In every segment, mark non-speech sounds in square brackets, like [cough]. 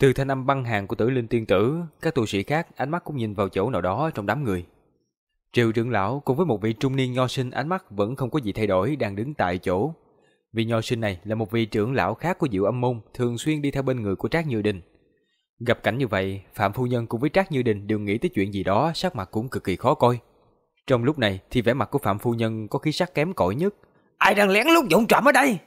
Từ thanh âm băng hàng của tử linh tiên tử, các tu sĩ khác ánh mắt cũng nhìn vào chỗ nào đó trong đám người. Triệu trưởng lão cùng với một vị trung niên nho sinh ánh mắt vẫn không có gì thay đổi đang đứng tại chỗ. Vị nho sinh này là một vị trưởng lão khác của Diệu Âm Môn, thường xuyên đi theo bên người của Trác Như Đình. Gặp cảnh như vậy, Phạm Phu Nhân cùng với Trác Như Đình đều nghĩ tới chuyện gì đó, sắc mặt cũng cực kỳ khó coi. Trong lúc này thì vẻ mặt của Phạm Phu Nhân có khí sắc kém cỏi nhất. Ai đang lén lút dụng trộm ở đây?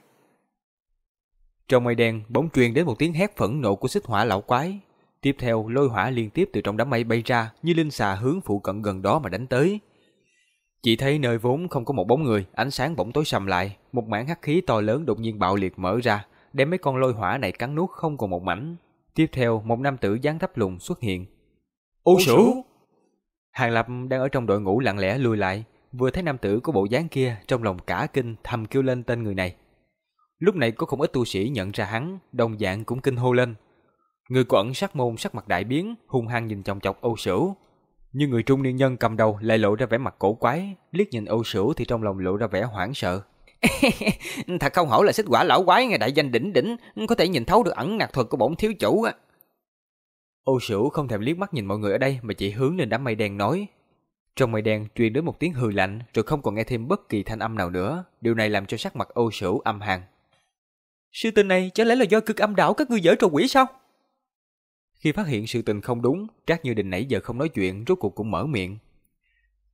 Trong mây đen bỗng truyền đến một tiếng hét phẫn nộ của xích hỏa lão quái. Tiếp theo lôi hỏa liên tiếp từ trong đám mây bay ra như linh xà hướng phụ cận gần đó mà đánh tới. Chỉ thấy nơi vốn không có một bóng người, ánh sáng bỗng tối sầm lại, một mảng hắc khí to lớn đột nhiên bạo liệt mở ra, đem mấy con lôi hỏa này cắn nuốt không còn một mảnh. Tiếp theo, một nam tử dáng thấp lùn xuất hiện. Ô sử! Hàng Lập đang ở trong đội ngũ lặng lẽ lùi lại, vừa thấy nam tử có bộ dáng kia, trong lòng cả kinh thầm kêu lên tên người này. Lúc này có không ít tu sĩ nhận ra hắn, đồng dạng cũng kinh hô lên. Người của ẩn sắc môn sắc mặt đại biến, hung hăng nhìn chòng chọc Âu Sửu. Nhưng người trung niên nhân cầm đầu lại lộ ra vẻ mặt cổ quái, liếc nhìn Âu Sửu thì trong lòng lộ ra vẻ hoảng sợ. [laughs] Thật không hổ là xích quả lão quái nghe đại danh đỉnh đỉnh, có thể nhìn thấu được ẩn nạc thuật của bổn thiếu chủ á. Âu Sửu không thèm liếc mắt nhìn mọi người ở đây mà chỉ hướng lên đám mây đen nói. Trong mây đen truyền đến một tiếng hừ lạnh rồi không còn nghe thêm bất kỳ thanh âm nào nữa. Điều này làm cho sắc mặt Âu Sửu âm hàn. Sự tình này chẳng lẽ là do cực âm đảo các ngươi dở trò quỷ sao? Khi phát hiện sự tình không đúng, Trác Như Đình nãy giờ không nói chuyện, rốt cuộc cũng mở miệng.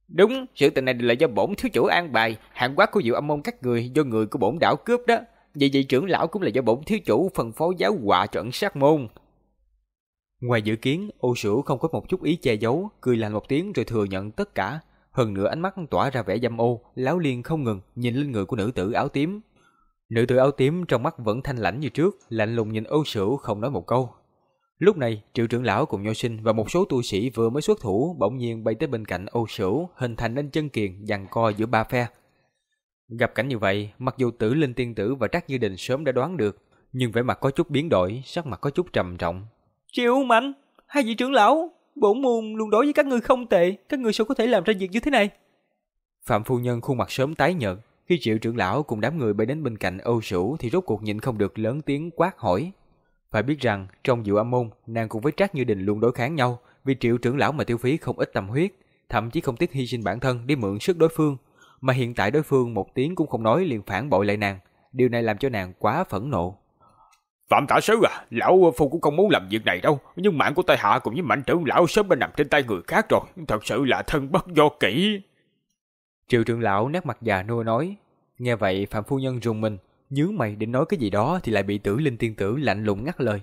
Đúng, sự tình này là do bổn thiếu chủ an bài, hạng quát của diệu âm môn các người do người của bổn đảo cướp đó. Vậy vậy trưởng lão cũng là do bổn thiếu chủ phân phó giáo họa cho ẩn sát môn. Ngoài dự kiến, ô sửu không có một chút ý che giấu, cười lạnh một tiếng rồi thừa nhận tất cả. Hơn nữa ánh mắt tỏa ra vẻ dâm ô, láo liên không ngừng, nhìn lên người của nữ tử áo tím. Nữ tử áo tím trong mắt vẫn thanh lãnh như trước, lạnh lùng nhìn ô sửu không nói một câu. Lúc này, triệu trưởng lão cùng nho sinh và một số tu sĩ vừa mới xuất thủ bỗng nhiên bay tới bên cạnh ô sửu, hình thành nên chân kiền giằng co giữa ba phe. Gặp cảnh như vậy, mặc dù tử linh tiên tử và trác như đình sớm đã đoán được, nhưng vẻ mặt có chút biến đổi, sắc mặt có chút trầm trọng. Triệu mạnh, hai vị trưởng lão, bổn môn luôn đối với các ngươi không tệ, các ngươi sao có thể làm ra việc như thế này? Phạm phu nhân khuôn mặt sớm tái nhợt, khi triệu trưởng lão cùng đám người bay đến bên cạnh Âu Sửu thì rốt cuộc nhịn không được lớn tiếng quát hỏi. Phải biết rằng trong Diệu Âm môn, nàng cùng với Trác Như Đình luôn đối kháng nhau, vì triệu trưởng lão mà tiêu phí không ít tâm huyết, thậm chí không tiếc hy sinh bản thân để mượn sức đối phương, mà hiện tại đối phương một tiếng cũng không nói liền phản bội lại nàng, điều này làm cho nàng quá phẫn nộ. Phạm tả sứ à, lão phu cũng không muốn làm việc này đâu, nhưng mạng của tai hạ cùng với mạnh trưởng lão sớm đã nằm trên tay người khác rồi, thật sự là thân bất do kỹ. Triệu trưởng lão nét mặt già nua nói, nghe vậy Phạm phu nhân rùng mình, nhướng mày định nói cái gì đó thì lại bị tử linh tiên tử lạnh lùng ngắt lời.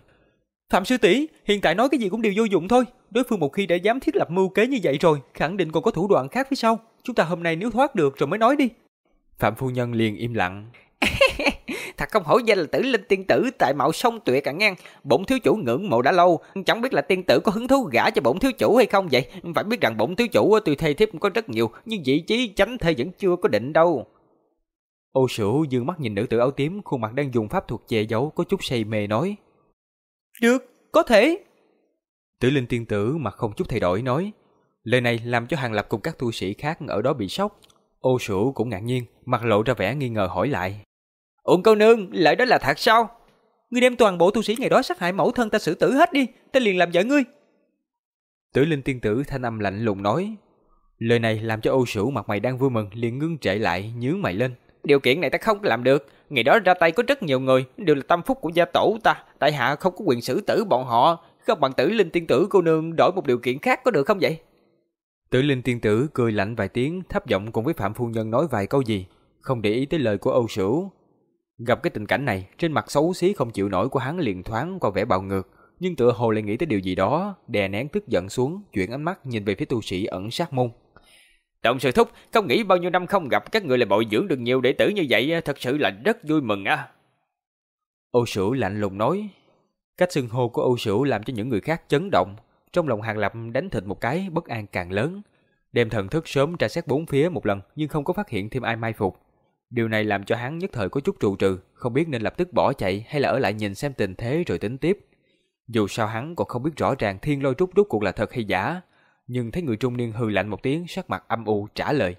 Phạm sư tỷ, hiện tại nói cái gì cũng đều vô dụng thôi. Đối phương một khi đã dám thiết lập mưu kế như vậy rồi, khẳng định còn có thủ đoạn khác phía sau. Chúng ta hôm nay nếu thoát được rồi mới nói đi. Phạm phu nhân liền im lặng. [laughs] Thật không hổ danh là tử linh tiên tử tại mạo sông tuyệt cả ngang. Bổn thiếu chủ ngưỡng mộ đã lâu, chẳng biết là tiên tử có hứng thú gả cho bổn thiếu chủ hay không vậy. Phải biết rằng bổn thiếu chủ tuy thê thiếp có rất nhiều, nhưng vị trí chánh thê vẫn chưa có định đâu. Ô sửu dương mắt nhìn nữ tử áo tím, khuôn mặt đang dùng pháp thuật che giấu, có chút say mê nói. Được, có thể. Tử linh tiên tử mặt không chút thay đổi nói. Lời này làm cho hàng lập cùng các tu sĩ khác ở đó bị sốc. Ô sửu cũng ngạc nhiên, mặt lộ ra vẻ nghi ngờ hỏi lại. Ủn cô nương, lời đó là thật sao? Ngươi đem toàn bộ tu sĩ ngày đó sát hại mẫu thân ta xử tử hết đi, ta liền làm vợ ngươi. Tử linh tiên tử thanh âm lạnh lùng nói. Lời này làm cho ô sửu mặt mày đang vui mừng liền ngưng trệ lại, nhướng mày lên. Điều kiện này ta không làm được. Ngày đó ra tay có rất nhiều người, đều là tâm phúc của gia tổ ta. Tại hạ không có quyền xử tử bọn họ. Không bằng tử linh tiên tử cô nương đổi một điều kiện khác có được không vậy? Tử linh tiên tử cười lạnh vài tiếng, thấp giọng cùng với Phạm Phu Nhân nói vài câu gì. Không để ý tới lời của Âu Sửu. Gặp cái tình cảnh này, trên mặt xấu xí không chịu nổi của hắn liền thoáng qua vẻ bạo ngược. Nhưng tựa hồ lại nghĩ tới điều gì đó, đè nén tức giận xuống, chuyển ánh mắt nhìn về phía tu sĩ ẩn sát môn. Động sư thúc, không nghĩ bao nhiêu năm không gặp các người lại bồi dưỡng được nhiều đệ tử như vậy, thật sự là rất vui mừng á. Âu Sửu lạnh lùng nói. Cách xưng hô của Âu Sửu làm cho những người khác chấn động. Trong lòng Hàng Lập đánh thịt một cái, bất an càng lớn. Đem thần thức sớm tra xét bốn phía một lần nhưng không có phát hiện thêm ai mai phục. Điều này làm cho hắn nhất thời có chút trụ trừ, không biết nên lập tức bỏ chạy hay là ở lại nhìn xem tình thế rồi tính tiếp. Dù sao hắn còn không biết rõ ràng thiên lôi trúc rút cuộc là thật hay giả, nhưng thấy người trung niên hừ lạnh một tiếng sắc mặt âm u trả lời.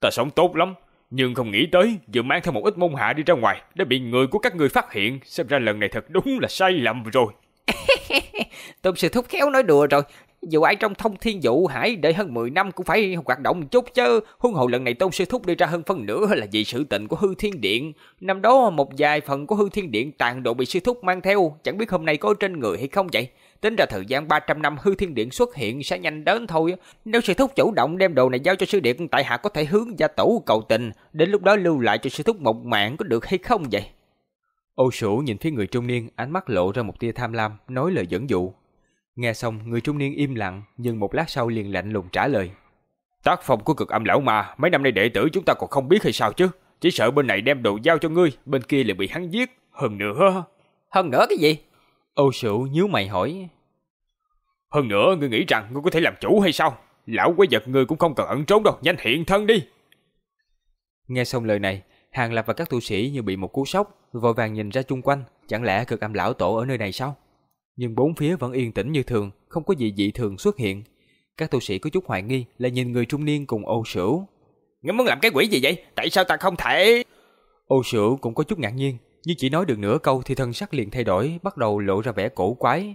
Ta sống tốt lắm, nhưng không nghĩ tới vừa mang theo một ít môn hạ đi ra ngoài đã bị người của các người phát hiện, xem ra lần này thật đúng là sai lầm rồi. [laughs] Tôn sư thúc khéo nói đùa rồi. Dù ai trong thông thiên vụ hải đợi hơn 10 năm cũng phải hoạt động một chút chứ. Huân hậu lần này Tôn sư thúc đi ra hơn phân nửa là vì sự tình của hư thiên điện. Năm đó một vài phần của hư thiên điện tàn độ bị sư thúc mang theo. Chẳng biết hôm nay có trên người hay không vậy. Tính ra thời gian 300 năm hư thiên điện xuất hiện sẽ nhanh đến thôi. Nếu sư thúc chủ động đem đồ này giao cho sư điện, tại hạ có thể hướng gia tổ cầu tình. Đến lúc đó lưu lại cho sư thúc một mạng có được hay không vậy? Ô sủ nhìn phía người trung niên, ánh mắt lộ ra một tia tham lam, nói lời dẫn dụ. Nghe xong, người trung niên im lặng, nhưng một lát sau liền lạnh lùng trả lời. Tác phong của cực âm lão mà, mấy năm nay đệ tử chúng ta còn không biết hay sao chứ. Chỉ sợ bên này đem đồ giao cho ngươi, bên kia lại bị hắn giết. Hơn nữa... Hơn nữa cái gì? Ô sủ nhíu mày hỏi. Hơn nữa, ngươi nghĩ rằng ngươi có thể làm chủ hay sao? Lão quái vật ngươi cũng không cần ẩn trốn đâu, nhanh hiện thân đi. Nghe xong lời này, Hàng Lập và các tu sĩ như bị một cú sốc, vội vàng nhìn ra chung quanh, chẳng lẽ cực âm lão tổ ở nơi này sao? Nhưng bốn phía vẫn yên tĩnh như thường, không có gì dị thường xuất hiện. Các tu sĩ có chút hoài nghi là nhìn người trung niên cùng ô sửu. Ngươi muốn làm cái quỷ gì vậy? Tại sao ta không thể... Ô sửu cũng có chút ngạc nhiên, nhưng chỉ nói được nửa câu thì thân sắc liền thay đổi, bắt đầu lộ ra vẻ cổ quái.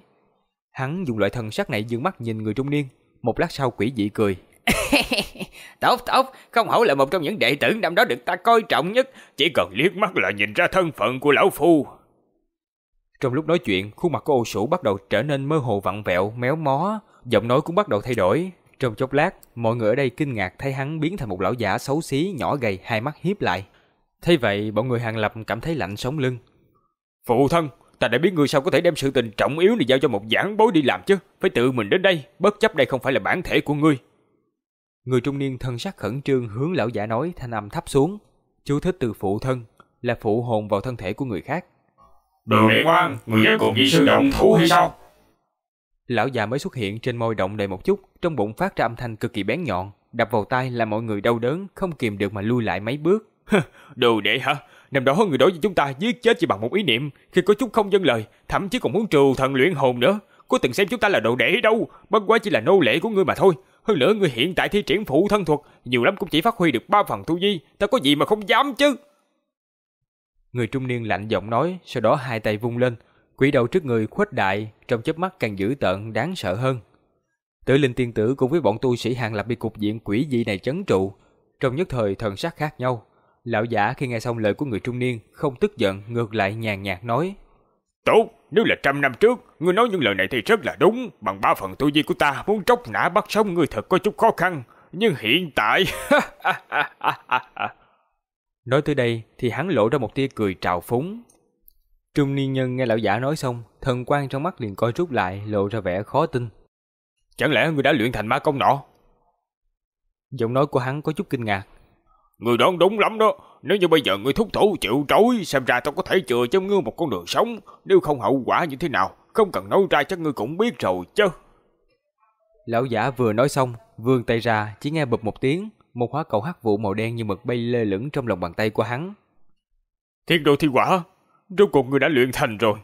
Hắn dùng loại thân sắc này dương mắt nhìn người trung niên, một lát sau quỷ dị cười. [laughs] tốt tốt, không hổ là một trong những đệ tử năm đó được ta coi trọng nhất, chỉ cần liếc mắt là nhìn ra thân phận của lão phu. Trong lúc nói chuyện, khuôn mặt của ô sủ bắt đầu trở nên mơ hồ vặn vẹo, méo mó, giọng nói cũng bắt đầu thay đổi. Trong chốc lát, mọi người ở đây kinh ngạc thấy hắn biến thành một lão giả xấu xí, nhỏ gầy, hai mắt hiếp lại. Thế vậy, bọn người hàng lập cảm thấy lạnh sống lưng. Phụ thân, ta đã biết người sao có thể đem sự tình trọng yếu này giao cho một giảng bối đi làm chứ, phải tự mình đến đây, bất chấp đây không phải là bản thể của ngươi. Người trung niên thân sắc khẩn trương hướng lão giả nói thanh âm thấp xuống. Chú thích từ phụ thân, là phụ hồn vào thân thể của người khác. Đồ đệ ngoan, người dám cùng vị sư động thủ hay sao? Lão già mới xuất hiện trên môi động đầy một chút, trong bụng phát ra âm thanh cực kỳ bén nhọn, đập vào tai làm mọi người đau đớn, không kìm được mà lui lại mấy bước. Đồ đệ hả? Năm đó người đối với chúng ta giết chết chỉ bằng một ý niệm, khi có chút không dân lời, thậm chí còn muốn trù thần luyện hồn nữa. Có từng xem chúng ta là đồ đệ đâu, bất quá chỉ là nô lệ của ngươi mà thôi. Hơn nữa ngươi hiện tại thi triển phụ thân thuật, nhiều lắm cũng chỉ phát huy được ba phần tu vi, ta có gì mà không dám chứ. Người trung niên lạnh giọng nói, sau đó hai tay vung lên, quỷ đầu trước người khuếch đại, trong chớp mắt càng dữ tợn đáng sợ hơn. Tử linh tiên tử cùng với bọn tu sĩ hàng lập bị cục diện quỷ dị này chấn trụ, trong nhất thời thần sắc khác nhau. Lão giả khi nghe xong lời của người trung niên, không tức giận, ngược lại nhàn nhạt nói. Tốt, nếu là trăm năm trước, ngươi nói những lời này thì rất là đúng. Bằng ba phần tu vi của ta, muốn tróc nã bắt sống ngươi thật có chút khó khăn. Nhưng hiện tại... [laughs] nói tới đây thì hắn lộ ra một tia cười trào phúng. Trung niên nhân nghe lão giả nói xong, thần quan trong mắt liền coi rút lại, lộ ra vẻ khó tin. Chẳng lẽ ngươi đã luyện thành ma công nọ? Giọng nói của hắn có chút kinh ngạc. Người đoán đúng lắm đó. Nếu như bây giờ người thúc thủ chịu trói, xem ra tao có thể chừa cho ngươi một con đường sống. Nếu không hậu quả như thế nào, không cần nói ra chắc ngươi cũng biết rồi chứ. Lão giả vừa nói xong, vươn tay ra, chỉ nghe bụp một tiếng, một hóa cầu hắc vụ màu đen như mực bay lơ lửng trong lòng bàn tay của hắn. Thiên đồ thi quả, rốt cuộc người đã luyện thành rồi.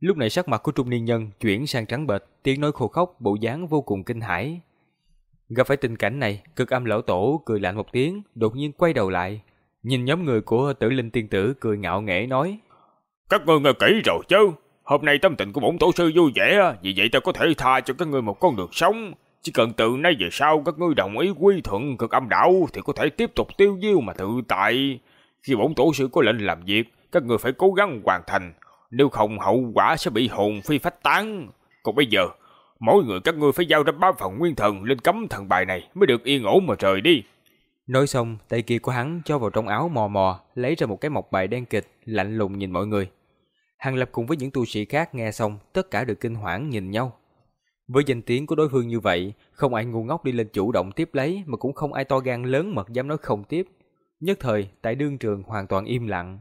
Lúc này sắc mặt của trung niên nhân chuyển sang trắng bệch, tiếng nói khô khốc, bộ dáng vô cùng kinh hãi. Gặp phải tình cảnh này, cực âm lão tổ cười lạnh một tiếng, đột nhiên quay đầu lại. Nhìn nhóm người của tử linh tiên tử cười ngạo nghễ nói. Các ngươi nghe kỹ rồi chứ, hôm nay tâm tình của bổn tổ sư vui vẻ, vì vậy ta có thể tha cho các ngươi một con đường sống. Chỉ cần từ nay về sau các ngươi đồng ý quy thuận cực âm đạo thì có thể tiếp tục tiêu diêu mà tự tại. Khi bổn tổ sư có lệnh làm việc, các ngươi phải cố gắng hoàn thành, nếu không hậu quả sẽ bị hồn phi phách tán. Còn bây giờ, mỗi người các ngươi phải giao ra ba phần nguyên thần lên cấm thần bài này mới được yên ổn mà rời đi. Nói xong, tay kia của hắn cho vào trong áo mò mò, lấy ra một cái mộc bài đen kịch, lạnh lùng nhìn mọi người. Hàng Lập cùng với những tu sĩ khác nghe xong, tất cả đều kinh hoảng nhìn nhau. Với danh tiếng của đối phương như vậy, không ai ngu ngốc đi lên chủ động tiếp lấy, mà cũng không ai to gan lớn mật dám nói không tiếp. Nhất thời, tại đương trường hoàn toàn im lặng.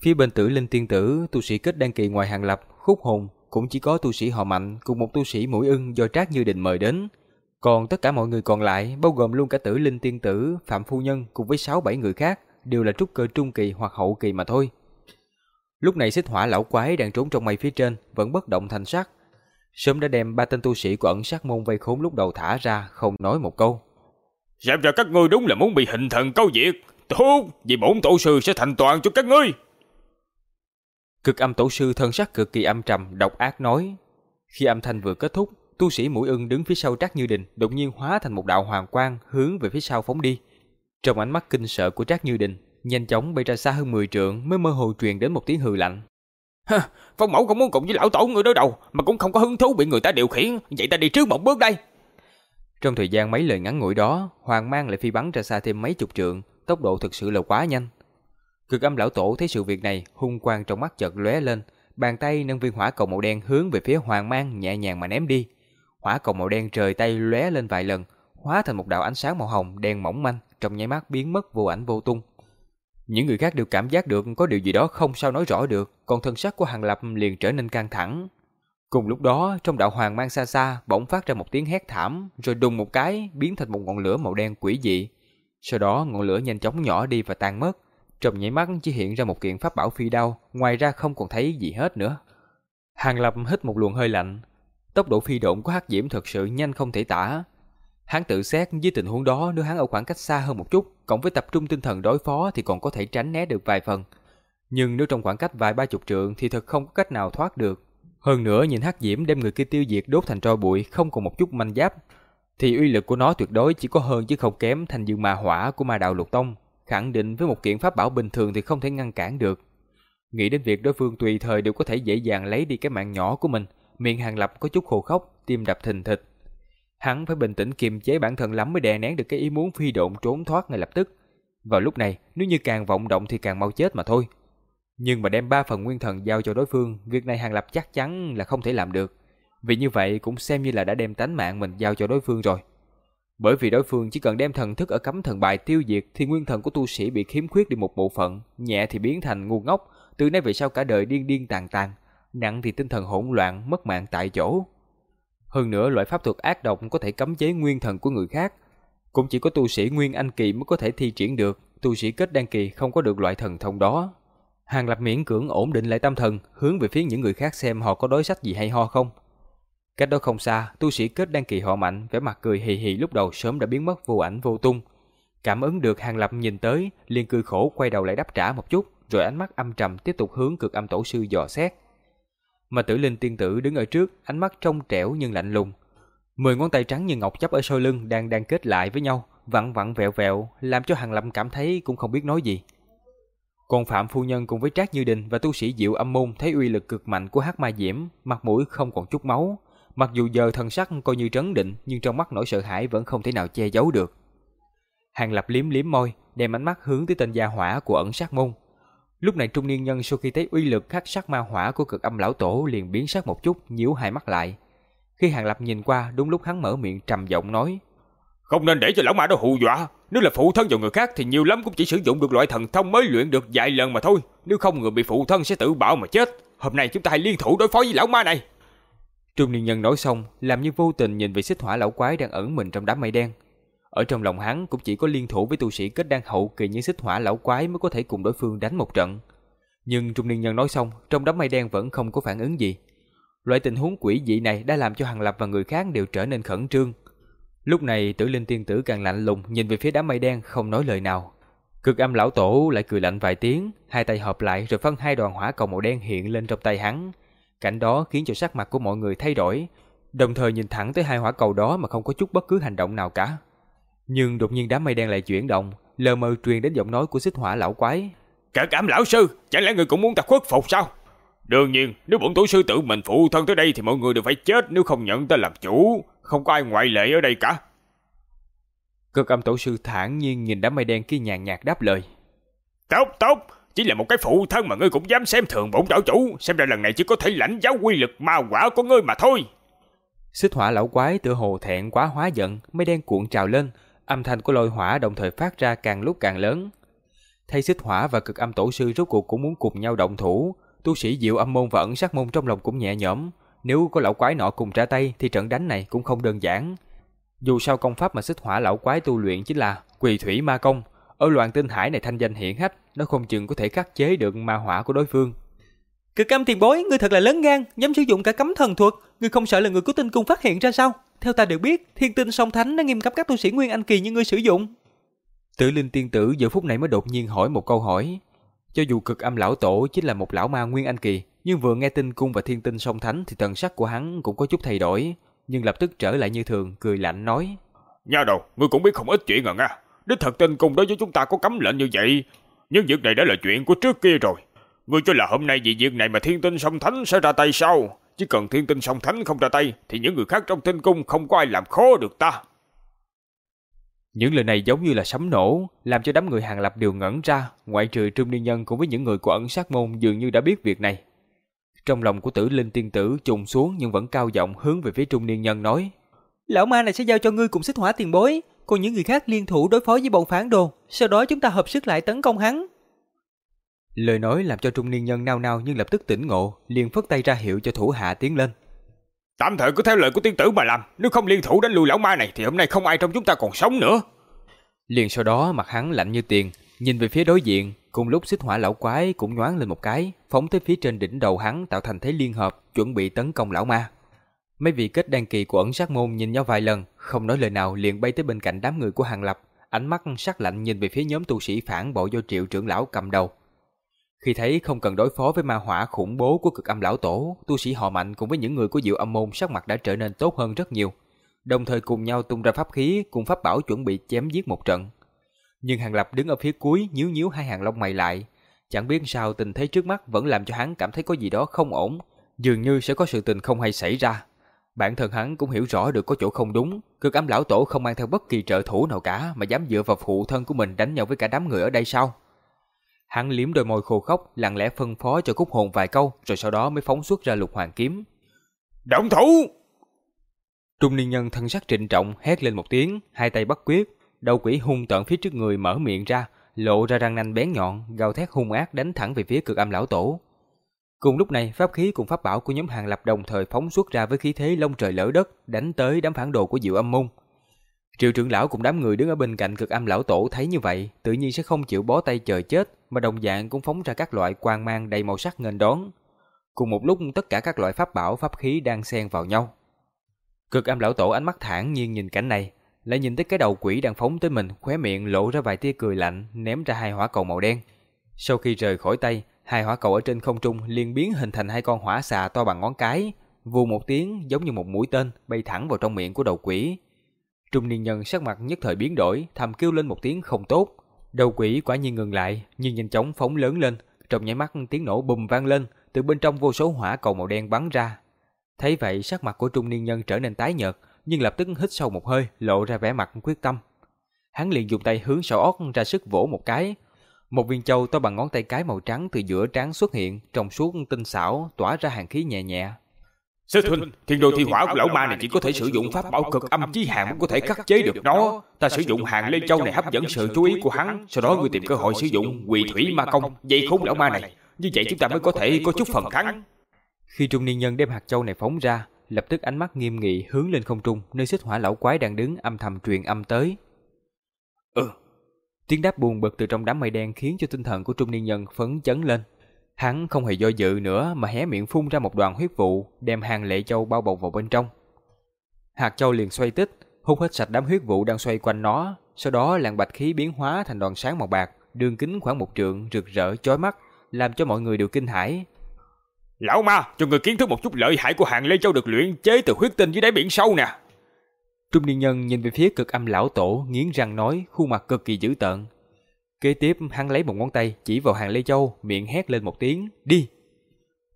Phía bên tử linh tiên tử, tu sĩ kết đăng kỳ ngoài hàng lập, khúc hồn, cũng chỉ có tu sĩ họ mạnh cùng một tu sĩ mũi ưng do Trác Như Định mời đến. Còn tất cả mọi người còn lại, bao gồm luôn cả tử linh tiên tử, phạm phu nhân cùng với 6-7 người khác, đều là trúc cơ trung kỳ hoặc hậu kỳ mà thôi. Lúc này xích hỏa lão quái đang trốn trong mây phía trên, vẫn bất động thành sắc. Sớm đã đem ba tên tu sĩ của ẩn sát môn vây khốn lúc đầu thả ra, không nói một câu. Xem ra các ngươi đúng là muốn bị hình thần câu diệt. Tốt, vì bổn tổ sư sẽ thành toàn cho các ngươi. Cực âm tổ sư thân sắc cực kỳ âm trầm, độc ác nói. Khi âm thanh vừa kết thúc, tu sĩ mũi ưng đứng phía sau Trác Như Đình đột nhiên hóa thành một đạo hoàng quang hướng về phía sau phóng đi. Trong ánh mắt kinh sợ của Trác Như Đình, nhanh chóng bay ra xa hơn 10 trượng mới mơ hồ truyền đến một tiếng hừ lạnh. Phong mẫu không muốn cùng với lão tổ người đối đầu, mà cũng không có hứng thú bị người ta điều khiển, vậy ta đi trước một bước đây. Trong thời gian mấy lời ngắn ngủi đó, Hoàng Mang lại phi bắn ra xa thêm mấy chục trượng, tốc độ thực sự là quá nhanh. Cực âm lão tổ thấy sự việc này, hung quang trong mắt chợt lóe lên, bàn tay nâng viên hỏa cầu màu đen hướng về phía Hoàng Mang nhẹ nhàng mà ném đi. Hỏa cầu màu đen trời tay lóe lên vài lần, hóa thành một đạo ánh sáng màu hồng đen mỏng manh, trong nháy mắt biến mất vô ảnh vô tung. Những người khác đều cảm giác được có điều gì đó không sao nói rõ được, còn thân sắc của Hàng Lập liền trở nên căng thẳng. Cùng lúc đó, trong đạo hoàng mang xa xa bỗng phát ra một tiếng hét thảm, rồi đùng một cái biến thành một ngọn lửa màu đen quỷ dị. Sau đó ngọn lửa nhanh chóng nhỏ đi và tan mất, trong nháy mắt chỉ hiện ra một kiện pháp bảo phi đao, ngoài ra không còn thấy gì hết nữa. Hàng Lập hít một luồng hơi lạnh, tốc độ phi độn của Hắc Diễm thật sự nhanh không thể tả. Hắn tự xét với tình huống đó nếu hắn ở khoảng cách xa hơn một chút, cộng với tập trung tinh thần đối phó thì còn có thể tránh né được vài phần. Nhưng nếu trong khoảng cách vài ba chục trượng thì thật không có cách nào thoát được. Hơn nữa nhìn hắc diễm đem người kia tiêu diệt đốt thành tro bụi không còn một chút manh giáp, thì uy lực của nó tuyệt đối chỉ có hơn chứ không kém thành dương ma hỏa của ma đạo lục tông, khẳng định với một kiện pháp bảo bình thường thì không thể ngăn cản được. Nghĩ đến việc đối phương tùy thời đều có thể dễ dàng lấy đi cái mạng nhỏ của mình, miệng hàng lập có chút khô khốc, tim đập thình thịch. Hắn phải bình tĩnh kiềm chế bản thân lắm mới đè nén được cái ý muốn phi độn trốn thoát ngay lập tức. Vào lúc này, nếu như càng vọng động thì càng mau chết mà thôi. Nhưng mà đem ba phần nguyên thần giao cho đối phương, việc này Hàng Lập chắc chắn là không thể làm được. Vì như vậy cũng xem như là đã đem tánh mạng mình giao cho đối phương rồi. Bởi vì đối phương chỉ cần đem thần thức ở cấm thần bài tiêu diệt thì nguyên thần của tu sĩ bị khiếm khuyết đi một bộ phận, nhẹ thì biến thành ngu ngốc, từ nay về sau cả đời điên điên tàn tàn, nặng thì tinh thần hỗn loạn, mất mạng tại chỗ. Hơn nữa loại pháp thuật ác độc có thể cấm chế nguyên thần của người khác, cũng chỉ có tu sĩ nguyên anh kỳ mới có thể thi triển được, tu sĩ kết đan kỳ không có được loại thần thông đó. Hàng Lập miễn cưỡng ổn định lại tâm thần, hướng về phía những người khác xem họ có đối sách gì hay ho không. Cách đó không xa, tu sĩ kết đăng kỳ họ mạnh, vẻ mặt cười hì hì lúc đầu sớm đã biến mất vô ảnh vô tung. Cảm ứng được Hàng Lập nhìn tới, liền cười khổ quay đầu lại đáp trả một chút, rồi ánh mắt âm trầm tiếp tục hướng cực âm tổ sư dò xét. Mà tử linh tiên tử đứng ở trước, ánh mắt trong trẻo nhưng lạnh lùng. Mười ngón tay trắng như ngọc chấp ở sau lưng đang đang kết lại với nhau, vặn vặn vẹo vẹo, làm cho Hàng lâm cảm thấy cũng không biết nói gì. Còn Phạm Phu Nhân cùng với Trác Như Đình và tu sĩ Diệu Âm Môn thấy uy lực cực mạnh của hắc ma diễm, mặt mũi không còn chút máu. Mặc dù giờ thần sắc coi như trấn định, nhưng trong mắt nỗi sợ hãi vẫn không thể nào che giấu được. Hàng Lập liếm liếm môi, đem ánh mắt hướng tới tên gia hỏa của ẩn sát môn. Lúc này trung niên nhân sau khi thấy uy lực khắc sắc ma hỏa của cực âm lão tổ liền biến sắc một chút, nhíu hai mắt lại. Khi Hàng Lập nhìn qua, đúng lúc hắn mở miệng trầm giọng nói: "Không nên để cho lão ma đó hù dọa, nếu là phụ thân vào người khác thì nhiều lắm cũng chỉ sử dụng được loại thần thông mới luyện được vài lần mà thôi. Nếu không người bị phụ thân sẽ tự bạo mà chết. Hôm nay chúng ta hãy liên thủ đối phó với lão ma này. Trung niên nhân nói xong, làm như vô tình nhìn về xích hỏa lão quái đang ẩn mình trong đám mây đen. Ở trong lòng hắn cũng chỉ có liên thủ với tu sĩ kết đan hậu kỳ như xích hỏa lão quái mới có thể cùng đối phương đánh một trận. Nhưng trung niên nhân nói xong, trong đám mây đen vẫn không có phản ứng gì. Loại tình huống quỷ dị này đã làm cho Hàng Lập và người khác đều trở nên khẩn trương, Lúc này tử linh tiên tử càng lạnh lùng nhìn về phía đám mây đen không nói lời nào. Cực âm lão tổ lại cười lạnh vài tiếng, hai tay hợp lại rồi phân hai đoàn hỏa cầu màu đen hiện lên trong tay hắn. Cảnh đó khiến cho sắc mặt của mọi người thay đổi, đồng thời nhìn thẳng tới hai hỏa cầu đó mà không có chút bất cứ hành động nào cả. Nhưng đột nhiên đám mây đen lại chuyển động, lờ mờ truyền đến giọng nói của xích hỏa lão quái. Cả cảm lão sư, chẳng lẽ người cũng muốn ta khuất phục sao? Đương nhiên, nếu bổn tổ sư tự mình phụ thân tới đây thì mọi người đều phải chết nếu không nhận ta làm chủ không có ai ngoại lệ ở đây cả. Cực âm tổ sư thản nhiên nhìn đám mây đen kia nhàn nhạt đáp lời. Tốt, tốt, chỉ là một cái phụ thân mà ngươi cũng dám xem thường bổn đạo chủ, xem ra lần này chỉ có thể lãnh giáo quy lực ma quả của ngươi mà thôi. Xích hỏa lão quái tựa hồ thẹn quá hóa giận, mây đen cuộn trào lên, âm thanh của lôi hỏa đồng thời phát ra càng lúc càng lớn. Thay xích hỏa và cực âm tổ sư rốt cuộc cũng muốn cùng nhau động thủ, tu sĩ diệu âm môn và ẩn sát môn trong lòng cũng nhẹ nhõm, nếu có lão quái nọ cùng ra tay thì trận đánh này cũng không đơn giản. Dù sao công pháp mà xích hỏa lão quái tu luyện chính là quỳ thủy ma công. Ở loạn tinh hải này thanh danh hiển hách, nó không chừng có thể khắc chế được ma hỏa của đối phương. Cực âm tiền bối, ngươi thật là lớn gan, dám sử dụng cả cấm thần thuật, ngươi không sợ là người của tinh cung phát hiện ra sao? Theo ta được biết, thiên tinh song thánh đã nghiêm cấm các tu sĩ nguyên anh kỳ như ngươi sử dụng. Tử linh tiên tử giờ phút này mới đột nhiên hỏi một câu hỏi. Cho dù cực âm lão tổ chính là một lão ma nguyên anh kỳ, nhưng vừa nghe tin cung và thiên tinh song thánh thì thần sắc của hắn cũng có chút thay đổi, nhưng lập tức trở lại như thường, cười lạnh nói: "Nha đầu, ngươi cũng biết không ít chuyện à nha. Đích thật tinh cung đối với chúng ta có cấm lệnh như vậy, nhưng việc này đã là chuyện của trước kia rồi. Ngươi cho là hôm nay vì việc này mà thiên tinh song thánh sẽ ra tay sao? Chỉ cần thiên tinh song thánh không ra tay thì những người khác trong tinh cung không có ai làm khó được ta." Những lời này giống như là sấm nổ, làm cho đám người hàng lập đều ngẩn ra, ngoại trừ Trung Niên Nhân cùng với những người của ẩn sát môn dường như đã biết việc này. Trong lòng của tử linh tiên tử trùng xuống nhưng vẫn cao giọng hướng về phía Trung Niên Nhân nói. Lão ma này sẽ giao cho ngươi cùng xích hỏa tiền bối, còn những người khác liên thủ đối phó với bọn phản đồ, sau đó chúng ta hợp sức lại tấn công hắn. Lời nói làm cho Trung Niên Nhân nao nao nhưng lập tức tỉnh ngộ, liền phất tay ra hiệu cho thủ hạ tiến lên. Tạm thời cứ theo lời của tiên tử mà làm, nếu không liên thủ đánh lùi lão ma này thì hôm nay không ai trong chúng ta còn sống nữa. Liền sau đó mặt hắn lạnh như tiền, nhìn về phía đối diện, cùng lúc xích hỏa lão quái cũng nhoáng lên một cái, phóng tới phía trên đỉnh đầu hắn tạo thành thế liên hợp, chuẩn bị tấn công lão ma. Mấy vị kết đăng kỳ của ẩn sát môn nhìn nhau vài lần, không nói lời nào liền bay tới bên cạnh đám người của hàng lập, ánh mắt sắc lạnh nhìn về phía nhóm tu sĩ phản bội do triệu trưởng lão cầm đầu. Khi thấy không cần đối phó với ma hỏa khủng bố của cực âm lão tổ, tu sĩ họ mạnh cùng với những người của diệu âm môn sắc mặt đã trở nên tốt hơn rất nhiều. Đồng thời cùng nhau tung ra pháp khí cùng pháp bảo chuẩn bị chém giết một trận. Nhưng Hàng Lập đứng ở phía cuối nhíu nhíu hai hàng lông mày lại. Chẳng biết sao tình thế trước mắt vẫn làm cho hắn cảm thấy có gì đó không ổn. Dường như sẽ có sự tình không hay xảy ra. Bản thân hắn cũng hiểu rõ được có chỗ không đúng. Cực âm lão tổ không mang theo bất kỳ trợ thủ nào cả mà dám dựa vào phụ thân của mình đánh nhau với cả đám người ở đây sao? Hắn liếm đôi môi khô khốc, lặng lẽ phân phó cho Cúc Hồn vài câu, rồi sau đó mới phóng xuất ra lục hoàng kiếm. Động thủ! Trung niên nhân thân sắc trịnh trọng hét lên một tiếng, hai tay bắt quyết, đầu quỷ hung tợn phía trước người mở miệng ra, lộ ra răng nanh bén nhọn, gào thét hung ác đánh thẳng về phía cực âm lão tổ. Cùng lúc này, pháp khí cùng pháp bảo của nhóm hàng lập đồng thời phóng xuất ra với khí thế lông trời lỡ đất, đánh tới đám phản đồ của Diệu Âm Môn. Triệu trưởng lão cùng đám người đứng ở bên cạnh cực âm lão tổ thấy như vậy, tự nhiên sẽ không chịu bó tay chờ chết, mà đồng dạng cũng phóng ra các loại quang mang đầy màu sắc nghênh đón. Cùng một lúc tất cả các loại pháp bảo pháp khí đang xen vào nhau. Cực âm lão tổ ánh mắt thản nhiên nhìn cảnh này, lại nhìn tới cái đầu quỷ đang phóng tới mình, khóe miệng lộ ra vài tia cười lạnh, ném ra hai hỏa cầu màu đen. Sau khi rời khỏi tay, hai hỏa cầu ở trên không trung liền biến hình thành hai con hỏa xà to bằng ngón cái, vù một tiếng giống như một mũi tên bay thẳng vào trong miệng của đầu quỷ. Trung niên nhân sắc mặt nhất thời biến đổi, thầm kêu lên một tiếng không tốt. Đầu quỷ quả nhiên ngừng lại, nhưng nhanh chóng phóng lớn lên, trong nháy mắt tiếng nổ bùm vang lên, từ bên trong vô số hỏa cầu màu đen bắn ra. Thấy vậy, sắc mặt của trung niên nhân trở nên tái nhợt, nhưng lập tức hít sâu một hơi, lộ ra vẻ mặt quyết tâm. Hắn liền dùng tay hướng sau óc ra sức vỗ một cái. Một viên châu to bằng ngón tay cái màu trắng từ giữa trán xuất hiện, trong suốt tinh xảo, tỏa ra hàng khí nhẹ nhẹ. Sư huynh, thiên đô thi hỏa của lão ma này chỉ có thể sử dụng pháp bảo cực âm chí hàng mới có thể khắc chế được nó. Ta sử dụng hàng lê châu này hấp dẫn sự chú ý của hắn, sau đó ngươi tìm cơ hội sử dụng quỳ thủy ma công, dây khốn lão ma này. Như vậy chúng ta mới có thể có chút phần thắng. Khi trung niên nhân đem hạt châu này phóng ra, lập tức ánh mắt nghiêm nghị hướng lên không trung, nơi xích hỏa lão quái đang đứng âm thầm truyền âm tới. Ừ. Tiếng đáp buồn bực từ trong đám mây đen khiến cho tinh thần của trung niên nhân phấn chấn lên. Hắn không hề do dự nữa mà hé miệng phun ra một đoàn huyết vụ, đem hàng lệ châu bao bọc vào bên trong. Hạt châu liền xoay tích, hút hết sạch đám huyết vụ đang xoay quanh nó, sau đó làn bạch khí biến hóa thành đoàn sáng màu bạc, đường kính khoảng một trượng, rực rỡ chói mắt, làm cho mọi người đều kinh hãi. Lão ma, cho người kiến thức một chút lợi hại của hàng Lê Châu được luyện chế từ huyết tinh dưới đáy biển sâu nè. Trung niên nhân nhìn về phía cực âm lão tổ, nghiến răng nói, khuôn mặt cực kỳ dữ tợn. Kế tiếp, hắn lấy một ngón tay chỉ vào hàng Lê Châu, miệng hét lên một tiếng, đi.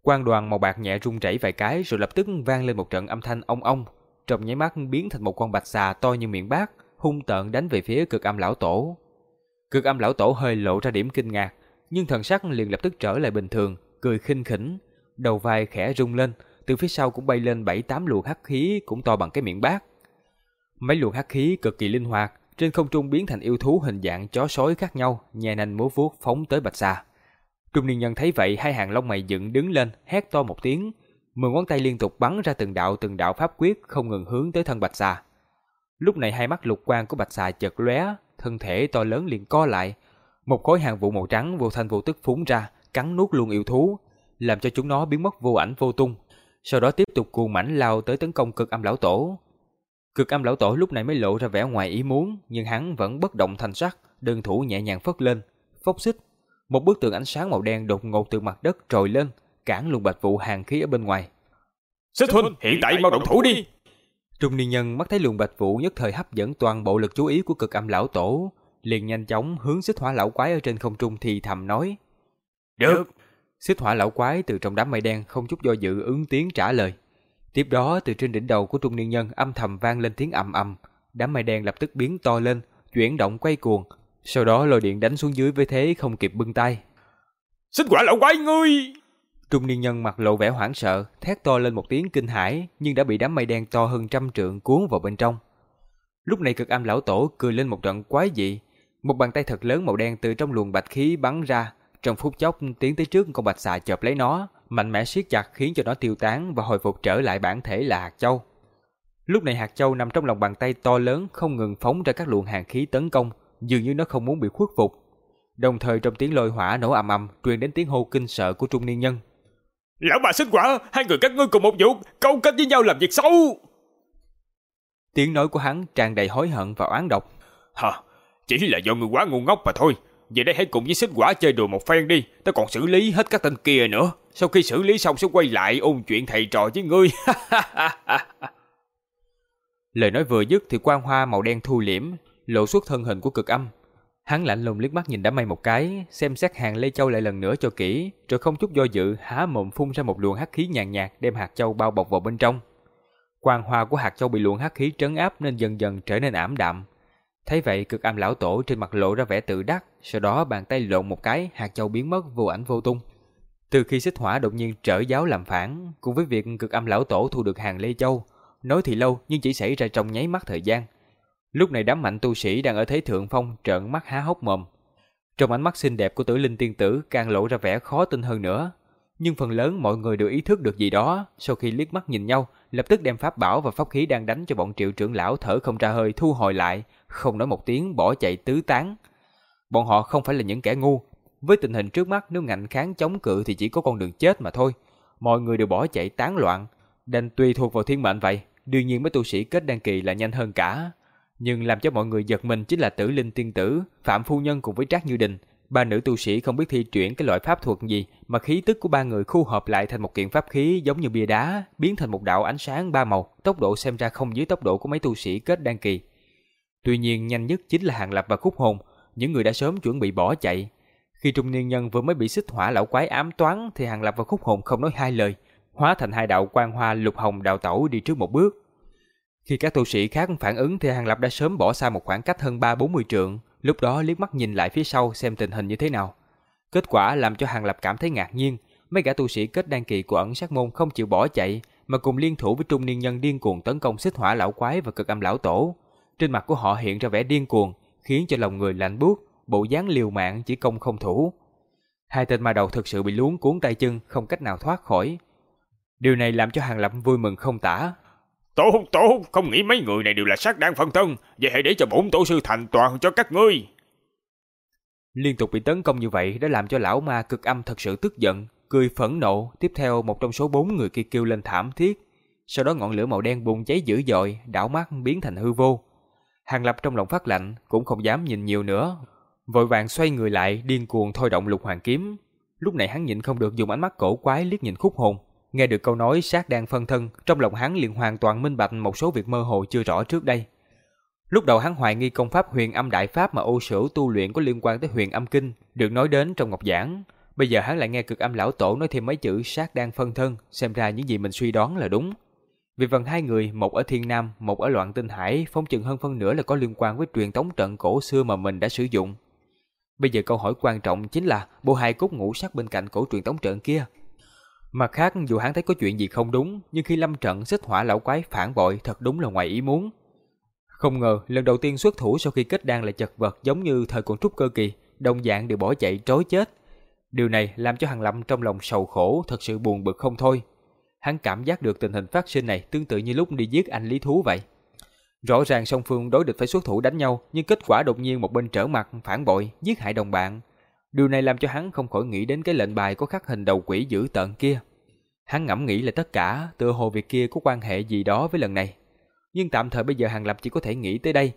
Quang đoàn màu bạc nhẹ rung rẩy vài cái rồi lập tức vang lên một trận âm thanh ong ong, trong nháy mắt biến thành một con bạch xà to như miệng bát, hung tợn đánh về phía cực âm lão tổ. Cực âm lão tổ hơi lộ ra điểm kinh ngạc, nhưng thần sắc liền lập tức trở lại bình thường, cười khinh khỉnh, đầu vai khẽ rung lên, từ phía sau cũng bay lên bảy tám luồng hắc khí cũng to bằng cái miệng bát. Mấy luồng hắc khí cực kỳ linh hoạt, trên không trung biến thành yêu thú hình dạng chó sói khác nhau, nhè nành múa vuốt phóng tới Bạch Sa. Trung niên nhân thấy vậy, hai hàng lông mày dựng đứng lên, hét to một tiếng, mười ngón tay liên tục bắn ra từng đạo từng đạo pháp quyết không ngừng hướng tới thân Bạch Sa. Lúc này hai mắt lục quang của Bạch Sa chợt lóe, thân thể to lớn liền co lại, một khối hàng vụ màu trắng vô thanh vô tức phúng ra, cắn nuốt luôn yêu thú, làm cho chúng nó biến mất vô ảnh vô tung. Sau đó tiếp tục cuồng mãnh lao tới tấn công cực âm lão tổ. Cực âm lão tổ lúc này mới lộ ra vẻ ngoài ý muốn, nhưng hắn vẫn bất động thành sắc, đơn thủ nhẹ nhàng phất lên, phốc xích. Một bức tường ánh sáng màu đen đột ngột từ mặt đất trồi lên, cản luồng bạch vụ hàng khí ở bên ngoài. Xích huynh, hiện tại mau động thủ đi. Trung niên nhân mắt thấy luồng bạch vụ nhất thời hấp dẫn toàn bộ lực chú ý của cực âm lão tổ, liền nhanh chóng hướng xích hỏa lão quái ở trên không trung thì thầm nói. Được. Xích hỏa lão quái từ trong đám mây đen không chút do dự ứng tiếng trả lời. Tiếp đó từ trên đỉnh đầu của trung niên nhân âm thầm vang lên tiếng ầm ầm, đám mây đen lập tức biến to lên, chuyển động quay cuồng, sau đó lôi điện đánh xuống dưới với thế không kịp bưng tay. Xích quả lão quái ngươi! Trung niên nhân mặt lộ vẻ hoảng sợ, thét to lên một tiếng kinh hãi, nhưng đã bị đám mây đen to hơn trăm trượng cuốn vào bên trong. Lúc này cực âm lão tổ cười lên một trận quái dị, một bàn tay thật lớn màu đen từ trong luồng bạch khí bắn ra, trong phút chốc tiến tới trước con bạch xà chộp lấy nó, mạnh mẽ siết chặt khiến cho nó tiêu tán và hồi phục trở lại bản thể là hạt châu. Lúc này hạt châu nằm trong lòng bàn tay to lớn không ngừng phóng ra các luồng hàng khí tấn công, dường như nó không muốn bị khuất phục. Đồng thời trong tiếng lôi hỏa nổ ầm ầm truyền đến tiếng hô kinh sợ của trung niên nhân. Lão bà xích quả, hai người các ngươi cùng một vụ, câu kết với nhau làm việc xấu. Tiếng nói của hắn tràn đầy hối hận và oán độc. Hả, chỉ là do người quá ngu ngốc mà thôi. Vậy đây hãy cùng với xích quả chơi đùa một phen đi, ta còn xử lý hết các tên kia nữa. Sau khi xử lý xong sẽ quay lại ôn chuyện thầy trò với ngươi. [laughs] Lời nói vừa dứt thì quang hoa màu đen thu liễm, lộ xuất thân hình của cực âm. Hắn lạnh lùng liếc mắt nhìn đám mây một cái, xem xét hàng Lê Châu lại lần nữa cho kỹ, rồi không chút do dự há mồm phun ra một luồng hắc khí nhàn nhạt đem hạt châu bao bọc vào bên trong. Quang hoa của hạt châu bị luồng hắc khí trấn áp nên dần dần trở nên ảm đạm. Thấy vậy cực âm lão tổ trên mặt lộ ra vẻ tự đắc, sau đó bàn tay lộn một cái, hạt châu biến mất vô ảnh vô tung. Từ khi xích hỏa đột nhiên trở giáo làm phản, cùng với việc cực âm lão tổ thu được hàng Lê Châu, nói thì lâu nhưng chỉ xảy ra trong nháy mắt thời gian. Lúc này đám mạnh tu sĩ đang ở thế thượng phong trợn mắt há hốc mồm. Trong ánh mắt xinh đẹp của tử linh tiên tử càng lộ ra vẻ khó tin hơn nữa. Nhưng phần lớn mọi người đều ý thức được gì đó, sau khi liếc mắt nhìn nhau, lập tức đem pháp bảo và pháp khí đang đánh cho bọn triệu trưởng lão thở không ra hơi thu hồi lại, không nói một tiếng bỏ chạy tứ tán. Bọn họ không phải là những kẻ ngu, với tình hình trước mắt nếu ngạnh kháng chống cự thì chỉ có con đường chết mà thôi. Mọi người đều bỏ chạy tán loạn, đành tùy thuộc vào thiên mệnh vậy, đương nhiên mấy tu sĩ kết đăng kỳ là nhanh hơn cả. Nhưng làm cho mọi người giật mình chính là tử linh tiên tử, Phạm Phu Nhân cùng với Trác Như Đình. Ba nữ tu sĩ không biết thi chuyển cái loại pháp thuật gì mà khí tức của ba người khu hợp lại thành một kiện pháp khí giống như bia đá, biến thành một đạo ánh sáng ba màu, tốc độ xem ra không dưới tốc độ của mấy tu sĩ kết đăng kỳ. Tuy nhiên nhanh nhất chính là Hàng Lập và Khúc Hồn, những người đã sớm chuẩn bị bỏ chạy. Khi trung niên nhân vừa mới bị xích hỏa lão quái ám toán thì Hàng Lập và Khúc Hồn không nói hai lời, hóa thành hai đạo quang hoa lục hồng đạo tẩu đi trước một bước. Khi các tu sĩ khác phản ứng thì Hàng Lập đã sớm bỏ xa một khoảng cách hơn 3-40 trượng, lúc đó liếc mắt nhìn lại phía sau xem tình hình như thế nào. Kết quả làm cho Hàng Lập cảm thấy ngạc nhiên, mấy gã tu sĩ kết đan kỳ của ẩn sát môn không chịu bỏ chạy, mà cùng liên thủ với trung niên nhân điên cuồng tấn công xích hỏa lão quái và cực âm lão tổ. Trên mặt của họ hiện ra vẻ điên cuồng, khiến cho lòng người lạnh buốt, bộ dáng liều mạng chỉ công không thủ. Hai tên ma đầu thực sự bị luống cuốn tay chân, không cách nào thoát khỏi. Điều này làm cho Hàng Lập vui mừng không tả, Tốt, tốt, không nghĩ mấy người này đều là sát đan phân thân, vậy hãy để cho bổn tổ sư thành toàn cho các ngươi. Liên tục bị tấn công như vậy đã làm cho lão ma cực âm thật sự tức giận, cười phẫn nộ, tiếp theo một trong số bốn người kia kêu lên thảm thiết. Sau đó ngọn lửa màu đen bùng cháy dữ dội, đảo mắt biến thành hư vô. Hàng Lập trong lòng phát lạnh, cũng không dám nhìn nhiều nữa, vội vàng xoay người lại, điên cuồng thôi động lục hoàng kiếm. Lúc này hắn nhịn không được dùng ánh mắt cổ quái liếc nhìn khúc hồn, Nghe được câu nói sát đang phân thân, trong lòng hắn liền hoàn toàn minh bạch một số việc mơ hồ chưa rõ trước đây. Lúc đầu hắn hoài nghi công pháp huyền âm đại pháp mà ô sửu tu luyện có liên quan tới huyền âm kinh, được nói đến trong ngọc giảng. Bây giờ hắn lại nghe cực âm lão tổ nói thêm mấy chữ sát đang phân thân, xem ra những gì mình suy đoán là đúng. Vì phần hai người, một ở Thiên Nam, một ở Loạn Tinh Hải, phong chừng hơn phân nửa là có liên quan với truyền tống trận cổ xưa mà mình đã sử dụng. Bây giờ câu hỏi quan trọng chính là bộ hài cốt ngũ sát bên cạnh cổ truyền tống trận kia Mặt khác dù hắn thấy có chuyện gì không đúng, nhưng khi lâm trận xích hỏa lão quái phản bội thật đúng là ngoài ý muốn. Không ngờ lần đầu tiên xuất thủ sau khi kết đan lại chật vật giống như thời còn trúc cơ kỳ, đồng dạng đều bỏ chạy trối chết. Điều này làm cho Hàng Lâm trong lòng sầu khổ, thật sự buồn bực không thôi. Hắn cảm giác được tình hình phát sinh này tương tự như lúc đi giết anh Lý Thú vậy. Rõ ràng song phương đối địch phải xuất thủ đánh nhau, nhưng kết quả đột nhiên một bên trở mặt, phản bội, giết hại đồng bạn. Điều này làm cho hắn không khỏi nghĩ đến cái lệnh bài có khắc hình đầu quỷ dữ tợn kia. Hắn ngẫm nghĩ là tất cả tựa hồ việc kia có quan hệ gì đó với lần này. Nhưng tạm thời bây giờ Hàng Lập chỉ có thể nghĩ tới đây,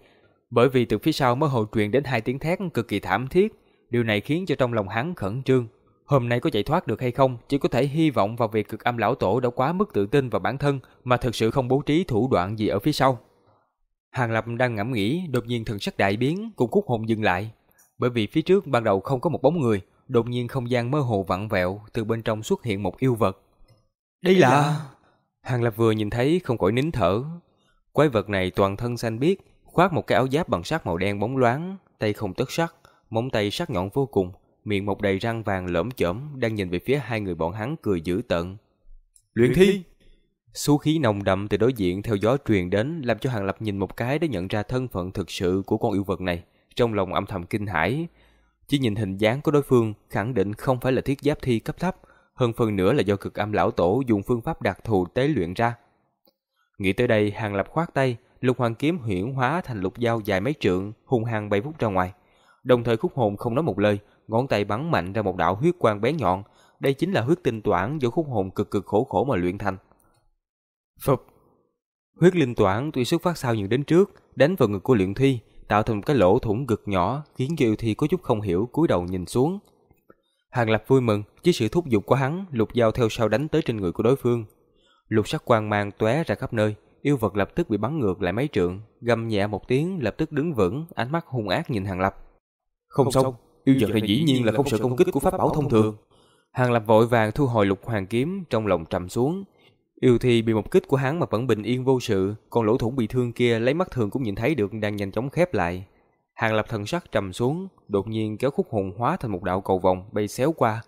bởi vì từ phía sau mơ hồ truyền đến hai tiếng thét cực kỳ thảm thiết, Điều này khiến cho trong lòng hắn khẩn trương. Hôm nay có chạy thoát được hay không, chỉ có thể hy vọng vào việc cực âm lão tổ đã quá mức tự tin vào bản thân mà thực sự không bố trí thủ đoạn gì ở phía sau. Hàng Lập đang ngẫm nghĩ, đột nhiên thần sắc đại biến, cùng khúc hồn dừng lại. Bởi vì phía trước ban đầu không có một bóng người, đột nhiên không gian mơ hồ vặn vẹo, từ bên trong xuất hiện một yêu vật. Đây là... Hàng Lập vừa nhìn thấy không khỏi nín thở. Quái vật này toàn thân xanh biếc, khoác một cái áo giáp bằng sắt màu đen bóng loáng, tay không tất sắt, móng tay sắc nhọn vô cùng, miệng một đầy răng vàng lởm chởm đang nhìn về phía hai người bọn hắn cười dữ tợn. Luyện thi! Số khí nồng đậm từ đối diện theo gió truyền đến làm cho Hàng Lập nhìn một cái để nhận ra thân phận thực sự của con yêu vật này, trong lòng âm thầm kinh hãi. Chỉ nhìn hình dáng của đối phương khẳng định không phải là thiết giáp thi cấp thấp, hơn phần nữa là do cực âm lão tổ dùng phương pháp đặc thù tế luyện ra. Nghĩ tới đây, Hàng Lập khoát tay, lục hoàng kiếm huyễn hóa thành lục dao dài mấy trượng, hung hăng bay vút ra ngoài. Đồng thời khúc hồn không nói một lời, ngón tay bắn mạnh ra một đạo huyết quang bé nhọn. Đây chính là huyết tinh toản do khúc hồn cực cực khổ khổ mà luyện thành. Phụp! Huyết linh toản tuy xuất phát sau nhưng đến trước, đánh vào ngực của luyện thi, tạo thành một cái lỗ thủng cực nhỏ, khiến cho yêu thi có chút không hiểu, cúi đầu nhìn xuống. Hàng Lập vui mừng, với sự thúc giục của hắn, lục dao theo sau đánh tới trên người của đối phương. Lục sắc quang mang tóe ra khắp nơi, yêu vật lập tức bị bắn ngược lại mấy trượng, gầm nhẹ một tiếng lập tức đứng vững, ánh mắt hung ác nhìn Hàng Lập. Không, không xong, yêu vật này dĩ nhiên là không sợ công kích của pháp bảo thông thường. Hàng Lập vội vàng thu hồi lục hoàng kiếm, trong lòng trầm xuống. Yêu thi bị một kích của hắn mà vẫn bình yên vô sự, còn lỗ thủng bị thương kia lấy mắt thường cũng nhìn thấy được đang nhanh chóng khép lại. Hàng Lập thần sắc trầm xuống, đột nhiên kéo khúc hồn hóa thành một đạo cầu vòng bay xéo qua,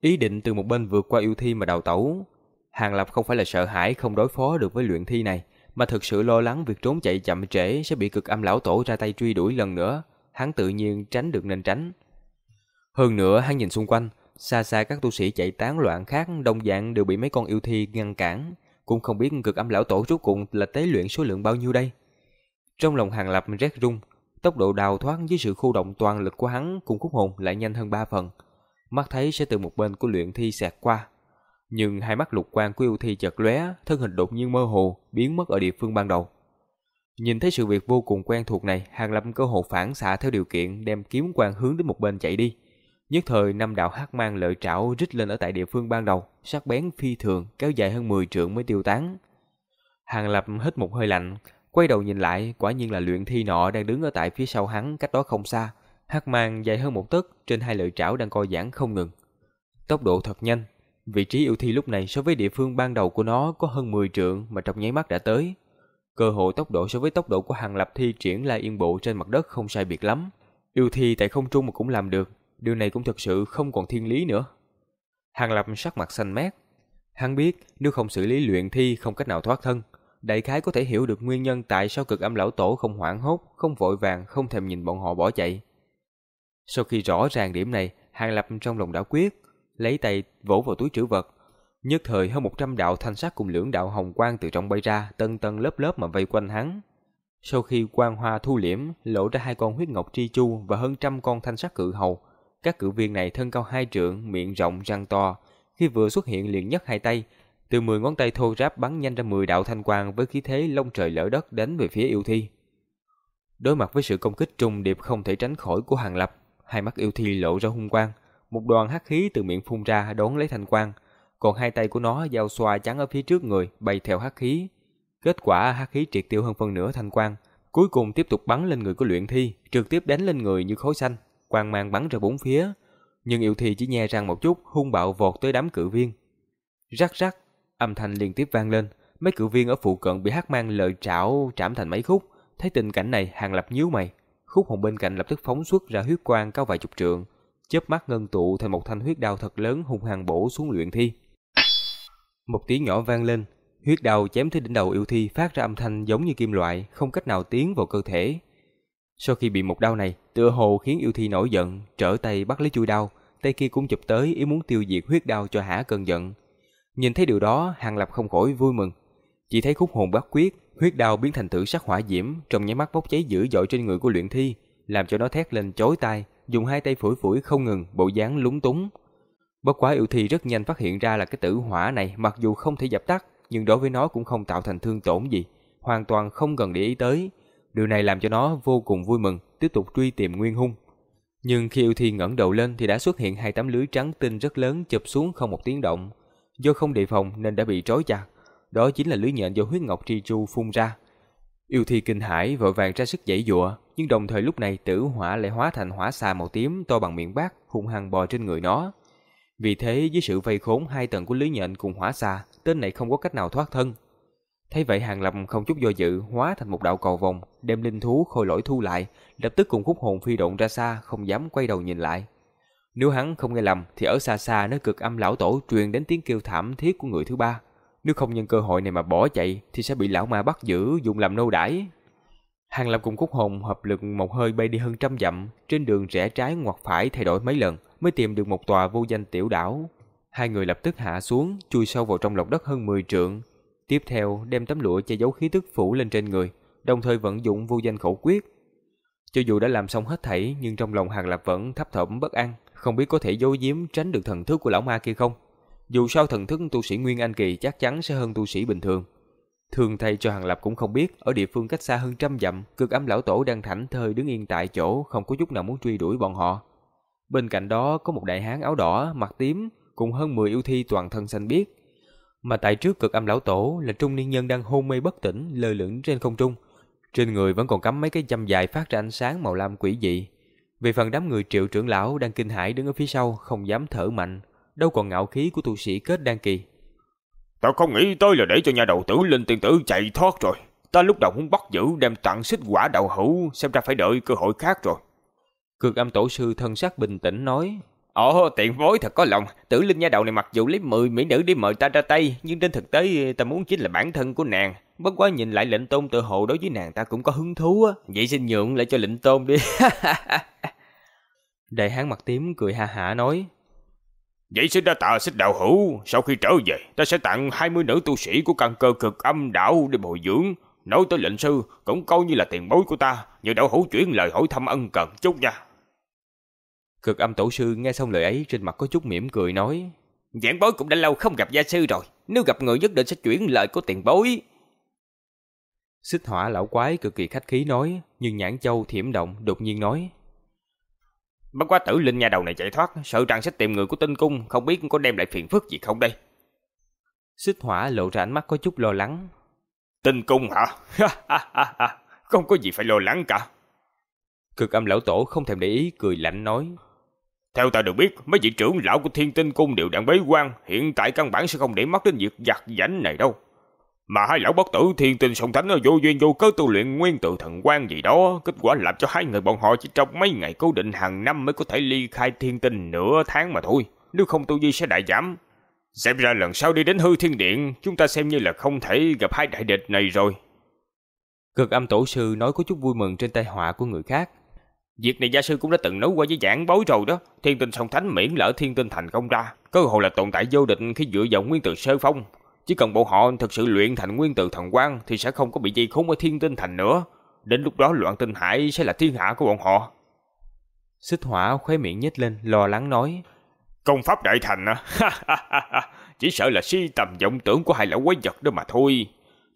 ý định từ một bên vượt qua yêu thi mà đào tẩu. Hàng Lập không phải là sợ hãi không đối phó được với luyện thi này, mà thực sự lo lắng việc trốn chạy chậm trễ sẽ bị cực âm lão tổ ra tay truy đuổi lần nữa, hắn tự nhiên tránh được nên tránh. Hơn nữa hắn nhìn xung quanh, xa xa các tu sĩ chạy tán loạn khác đồng dạng đều bị mấy con yêu thi ngăn cản, cũng không biết cực âm lão tổ rốt cuộc là tế luyện số lượng bao nhiêu đây. Trong lòng Hàng Lập rét rung, tốc độ đào thoát với sự khu động toàn lực của hắn cùng khúc hồn lại nhanh hơn ba phần. Mắt thấy sẽ từ một bên của luyện thi xẹt qua, nhưng hai mắt lục quang của yêu thi chợt lóe, thân hình đột nhiên mơ hồ, biến mất ở địa phương ban đầu. Nhìn thấy sự việc vô cùng quen thuộc này, Hàng Lập cơ hồ phản xạ theo điều kiện đem kiếm quang hướng đến một bên chạy đi. Nhất thời năm đạo hắc mang lợi trảo rít lên ở tại địa phương ban đầu, sắc bén phi thường, kéo dài hơn 10 trượng mới tiêu tán. Hàng Lập hít một hơi lạnh, quay đầu nhìn lại, quả nhiên là luyện thi nọ đang đứng ở tại phía sau hắn, cách đó không xa. Hắc mang dài hơn một tấc, trên hai lợi trảo đang co giãn không ngừng. Tốc độ thật nhanh, Vị trí yêu thi lúc này so với địa phương ban đầu của nó có hơn 10 trượng mà trong nháy mắt đã tới. Cơ hội tốc độ so với tốc độ của hàng lập thi triển la yên bộ trên mặt đất không sai biệt lắm. Yêu thi tại không trung mà cũng làm được, điều này cũng thật sự không còn thiên lý nữa. Hàng lập sắc mặt xanh mét. Hắn biết nếu không xử lý luyện thi không cách nào thoát thân. Đại khái có thể hiểu được nguyên nhân tại sao cực âm lão tổ không hoảng hốt, không vội vàng, không thèm nhìn bọn họ bỏ chạy. Sau khi rõ ràng điểm này, Hàng Lập trong lòng đã quyết, lấy tay vỗ vào túi trữ vật. Nhất thời hơn 100 đạo thanh sắc cùng lưỡng đạo hồng quang từ trong bay ra, tân tân lớp lớp mà vây quanh hắn. Sau khi quang hoa thu liễm, lộ ra hai con huyết ngọc tri chu và hơn trăm con thanh sắc cự hầu. Các cử viên này thân cao hai trượng, miệng rộng răng to. Khi vừa xuất hiện liền nhấc hai tay, từ 10 ngón tay thô ráp bắn nhanh ra 10 đạo thanh quang với khí thế lông trời lở đất đánh về phía yêu thi. Đối mặt với sự công kích trùng điệp không thể tránh khỏi của Hàng Lập, hai mắt yêu thi lộ ra hung quang, một đoàn hắc khí từ miệng phun ra đón lấy thanh quang, còn hai tay của nó giao xoa chắn ở phía trước người, bay theo hắc khí. Kết quả hắc khí triệt tiêu hơn phân nửa thanh quang, cuối cùng tiếp tục bắn lên người của luyện thi, trực tiếp đánh lên người như khối xanh, quang mang bắn ra bốn phía. Nhưng yêu thi chỉ nhe răng một chút, hung bạo vọt tới đám cự viên. Rắc rắc, âm thanh liên tiếp vang lên, mấy cự viên ở phụ cận bị hắc mang lợi trảo trảm thành mấy khúc. Thấy tình cảnh này, hàng lập nhíu mày, khúc hồn bên cạnh lập tức phóng xuất ra huyết quang cao vài chục trượng, chớp mắt ngân tụ thành một thanh huyết đao thật lớn hung hăng bổ xuống luyện thi. Một tiếng nhỏ vang lên, huyết đao chém tới đỉnh đầu yêu thi phát ra âm thanh giống như kim loại, không cách nào tiến vào cơ thể. Sau khi bị một đao này, tựa hồ khiến yêu thi nổi giận, trở tay bắt lấy chui đao, tay kia cũng chụp tới ý muốn tiêu diệt huyết đao cho hả cơn giận. Nhìn thấy điều đó, Hàng Lập không khỏi vui mừng. Chỉ thấy khúc hồn bắt quyết, huyết đao biến thành tử sắc hỏa diễm, trong nháy mắt bốc cháy dữ dội trên người của luyện thi, làm cho nó thét lên chói tai, dùng hai tay phủi phủi không ngừng, bộ dáng lúng túng. Bất quá yêu thi rất nhanh phát hiện ra là cái tử hỏa này mặc dù không thể dập tắt, nhưng đối với nó cũng không tạo thành thương tổn gì, hoàn toàn không cần để ý tới. Điều này làm cho nó vô cùng vui mừng, tiếp tục truy tìm nguyên hung. Nhưng khi yêu thi ngẩng đầu lên thì đã xuất hiện hai tấm lưới trắng tinh rất lớn chụp xuống không một tiếng động. Do không đề phòng nên đã bị trói chặt. Đó chính là lưới nhện do huyết ngọc tri chu phun ra. Yêu thi kinh hãi vội vàng ra sức giãy dụa, nhưng đồng thời lúc này tử hỏa lại hóa thành hỏa xà màu tím to bằng miệng bát, hung hăng bò trên người nó. Vì thế dưới sự vây khốn hai tầng của lưới nhện cùng hỏa xà, tên này không có cách nào thoát thân. Thấy vậy Hàng Lập không chút do dự, hóa thành một đạo cầu vòng, đem linh thú khôi lỗi thu lại, lập tức cùng khúc hồn phi độn ra xa, không dám quay đầu nhìn lại. Nếu hắn không nghe lầm thì ở xa xa nơi cực âm lão tổ truyền đến tiếng kêu thảm thiết của người thứ ba. Nếu không nhân cơ hội này mà bỏ chạy thì sẽ bị lão ma bắt giữ dùng làm nô đãi. Hàng Lập cùng khúc hồn hợp lực một hơi bay đi hơn trăm dặm, trên đường rẽ trái ngoặt phải thay đổi mấy lần mới tìm được một tòa vô danh tiểu đảo. Hai người lập tức hạ xuống, chui sâu vào trong lòng đất hơn 10 trượng. Tiếp theo đem tấm lụa che giấu khí tức phủ lên trên người, đồng thời vận dụng vô danh khẩu quyết. Cho dù đã làm xong hết thảy nhưng trong lòng Hàng Lập vẫn thấp thỏm bất an, không biết có thể giấu giếm tránh được thần thức của lão ma kia không. Dù sao thần thức tu sĩ Nguyên Anh Kỳ chắc chắn sẽ hơn tu sĩ bình thường. Thường thay cho Hàng Lập cũng không biết, ở địa phương cách xa hơn trăm dặm, cực ám lão tổ đang thảnh thơi đứng yên tại chỗ, không có chút nào muốn truy đuổi bọn họ. Bên cạnh đó có một đại hán áo đỏ, mặt tím, cùng hơn 10 yêu thi toàn thân xanh biếc. Mà tại trước cực âm lão tổ là trung niên nhân đang hôn mê bất tỉnh, lơ lửng trên không trung. Trên người vẫn còn cắm mấy cái châm dài phát ra ánh sáng màu lam quỷ dị. Về phần đám người triệu trưởng lão đang kinh hãi đứng ở phía sau, không dám thở mạnh, đâu còn ngạo khí của tu sĩ kết đan kỳ. Tao không nghĩ tới là để cho nhà đầu tử linh tiên tử chạy thoát rồi. Ta lúc đầu muốn bắt giữ đem tặng xích quả đạo hữu, xem ra phải đợi cơ hội khác rồi. Cực âm tổ sư thân sắc bình tĩnh nói. Ồ, tiện bối thật có lòng. Tử linh nha đầu này mặc dù lấy 10 mỹ nữ để mời ta ra tay, nhưng trên thực tế ta muốn chính là bản thân của nàng. Bất quá nhìn lại lệnh tôn tự hộ đối với nàng ta cũng có hứng thú á. Vậy xin nhượng lại cho lệnh tôn đi. [laughs] Đại hán mặt tím cười ha hả nói. Vậy xin đa tạ xích đạo hữu, sau khi trở về, ta sẽ tặng 20 nữ tu sĩ của căn cơ cực âm đạo để bồi dưỡng. Nói tới lệnh sư, cũng coi như là tiền bối của ta, nhờ đạo hữu chuyển lời hỏi thăm ân cần chút nha. Cực âm tổ sư nghe xong lời ấy trên mặt có chút mỉm cười nói. Giảng bối cũng đã lâu không gặp gia sư rồi, nếu gặp người nhất định sẽ chuyển lời của tiền bối. Xích hỏa lão quái cực kỳ khách khí nói, nhưng nhãn châu thiểm động đột nhiên nói. Bất quá tử linh nhà đầu này chạy thoát, sợ rằng sẽ tìm người của tinh cung, không biết có đem lại phiền phức gì không đây. Xích hỏa lộ ra ánh mắt có chút lo lắng. Tinh cung hả? không có gì phải lo lắng cả. Cực âm lão tổ không thèm để ý, cười lạnh nói. Theo ta được biết, mấy vị trưởng lão của thiên tinh cung đều đang bế quan, hiện tại căn bản sẽ không để mắt đến việc giặt giảnh này đâu. Mà hai lão bất tử thiên tinh song thánh vô duyên vô cớ tu luyện nguyên tự thần quan gì đó, kết quả làm cho hai người bọn họ chỉ trong mấy ngày cố định hàng năm mới có thể ly khai thiên tinh nửa tháng mà thôi, nếu không tu vi sẽ đại giảm. Xem ra lần sau đi đến hư thiên điện, chúng ta xem như là không thể gặp hai đại địch này rồi. Cực âm tổ sư nói có chút vui mừng trên tai họa của người khác. Việc này gia sư cũng đã từng nói qua với giảng bối rồi đó. Thiên tinh song thánh miễn lỡ thiên tinh thành công ra. Cơ hội là tồn tại vô địch khi dựa vào nguyên tử sơ phong. Chỉ cần bộ họ thực sự luyện thành nguyên tử thần quang thì sẽ không có bị dây khốn ở thiên tinh thành nữa. Đến lúc đó loạn tinh hải sẽ là thiên hạ của bọn họ. Xích hỏa khóe miệng nhếch lên, lo lắng nói. Công pháp đại thành à? [laughs] Chỉ sợ là si tầm vọng tưởng của hai lão quái vật đó mà thôi.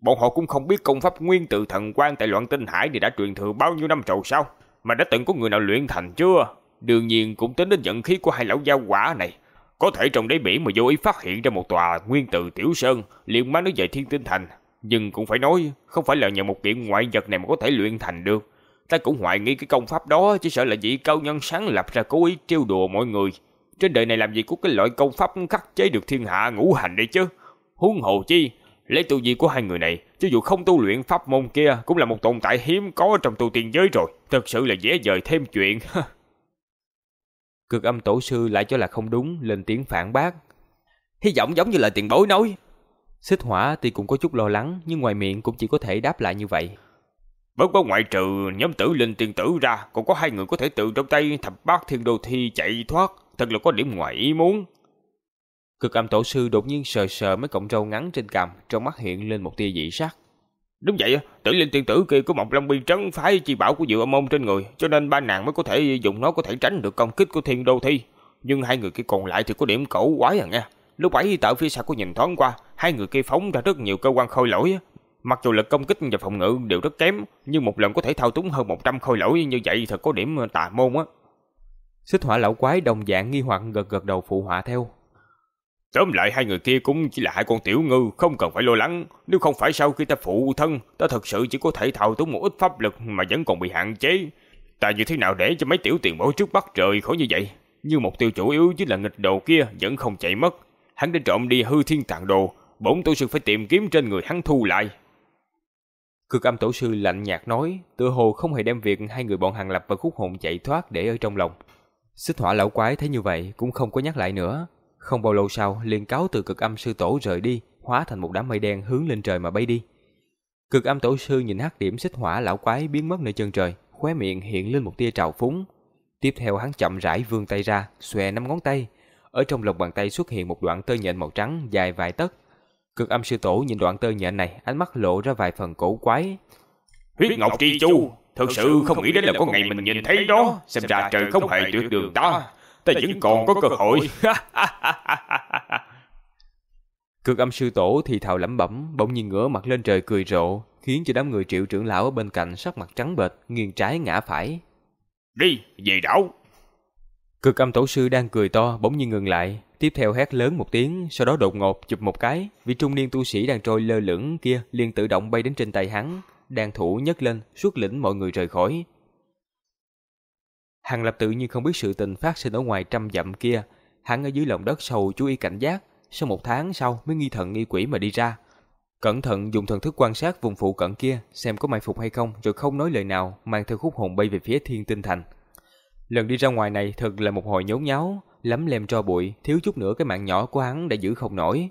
Bọn họ cũng không biết công pháp nguyên tử thần quang tại loạn tinh hải này đã truyền thừa bao nhiêu năm rồi sao? Mà đã từng có người nào luyện thành chưa? Đương nhiên cũng tính đến vận khí của hai lão gia quả này. Có thể trong đáy biển mà vô ý phát hiện ra một tòa nguyên tự tiểu sơn, liền mang nó về thiên tinh thành. Nhưng cũng phải nói, không phải là nhờ một kiện ngoại vật này mà có thể luyện thành được. Ta cũng hoài nghi cái công pháp đó, chỉ sợ là vị cao nhân sáng lập ra cố ý trêu đùa mọi người. Trên đời này làm gì có cái loại công pháp khắc chế được thiên hạ ngũ hành đây chứ? Huống hồ chi, lấy tu vi của hai người này, cho dù không tu luyện pháp môn kia, cũng là một tồn tại hiếm có trong tu tiên giới rồi. Thật sự là dễ dời thêm chuyện. [laughs] Cực âm tổ sư lại cho là không đúng, lên tiếng phản bác. Hy vọng giống như lời tiền bối nói. Xích hỏa thì cũng có chút lo lắng, nhưng ngoài miệng cũng chỉ có thể đáp lại như vậy. Bất quá ngoại trừ nhóm tử linh tiên tử ra, còn có hai người có thể tự trong tay thập bát thiên đô thi chạy thoát, thật là có điểm ngoài ý muốn. Cực âm tổ sư đột nhiên sờ sờ mấy cọng râu ngắn trên cằm, trong mắt hiện lên một tia dị sắc. Đúng vậy, tử linh tiên tử kia có một long biên trấn phái chi bảo của dự môn trên người, cho nên ba nàng mới có thể dùng nó có thể tránh được công kích của thiên đô thi. Nhưng hai người kia còn lại thì có điểm cổ quái à nha. Lúc ấy tại phía sau có nhìn thoáng qua, hai người kia phóng ra rất nhiều cơ quan khôi lỗi. Mặc dù lực công kích và phòng ngự đều rất kém, nhưng một lần có thể thao túng hơn 100 khôi lỗi như vậy thật có điểm tà môn á. Xích hỏa lão quái đồng dạng nghi hoặc gật gật đầu phụ họa theo. Tóm lại hai người kia cũng chỉ là hai con tiểu ngư, không cần phải lo lắng. Nếu không phải sau khi ta phụ thân, ta thật sự chỉ có thể thao túng một ít pháp lực mà vẫn còn bị hạn chế. Ta như thế nào để cho mấy tiểu tiền bối trước bắt trời khỏi như vậy? Nhưng mục tiêu chủ yếu chính là nghịch đồ kia vẫn không chạy mất. Hắn đã trộm đi hư thiên tạng đồ, bổn tổ sư phải tìm kiếm trên người hắn thu lại. Cực âm tổ sư lạnh nhạt nói, tựa hồ không hề đem việc hai người bọn hàng lập và khúc hồn chạy thoát để ở trong lòng. Xích hỏa lão quái thấy như vậy cũng không có nhắc lại nữa. Không bao lâu sau, liền cáo từ cực âm sư tổ rời đi, hóa thành một đám mây đen hướng lên trời mà bay đi. Cực âm tổ sư nhìn hắc điểm xích hỏa lão quái biến mất nơi chân trời, khóe miệng hiện lên một tia trào phúng. Tiếp theo hắn chậm rãi vươn tay ra, xòe năm ngón tay. Ở trong lòng bàn tay xuất hiện một đoạn tơ nhện màu trắng dài vài tấc. Cực âm sư tổ nhìn đoạn tơ nhện này, ánh mắt lộ ra vài phần cổ quái. Huyết Ngọc chi Chu, thực sự không nghĩ đến là có ngày mình nhìn thấy đó, xem ra trời không hề tuyệt đường ta, ta vẫn còn có cơ hội. [laughs] Cực âm sư tổ thì thào lẩm bẩm, bỗng nhiên ngửa mặt lên trời cười rộ, khiến cho đám người triệu trưởng lão ở bên cạnh sắc mặt trắng bệch, nghiêng trái ngã phải. Đi, về đảo. Cực âm tổ sư đang cười to, bỗng nhiên ngừng lại, tiếp theo hét lớn một tiếng, sau đó đột ngột chụp một cái, vị trung niên tu sĩ đang trôi lơ lửng kia liền tự động bay đến trên tay hắn, đang thủ nhấc lên, xuất lĩnh mọi người rời khỏi. Hàng Lập tự nhiên không biết sự tình phát sinh ở ngoài trăm dặm kia, hắn ở dưới lòng đất sâu chú ý cảnh giác, sau một tháng sau mới nghi thần nghi quỷ mà đi ra. Cẩn thận dùng thần thức quan sát vùng phụ cận kia, xem có mai phục hay không, rồi không nói lời nào, mang theo khúc hồn bay về phía thiên tinh thành. Lần đi ra ngoài này thật là một hồi nhốn nháo, lấm lem cho bụi, thiếu chút nữa cái mạng nhỏ của hắn đã giữ không nổi.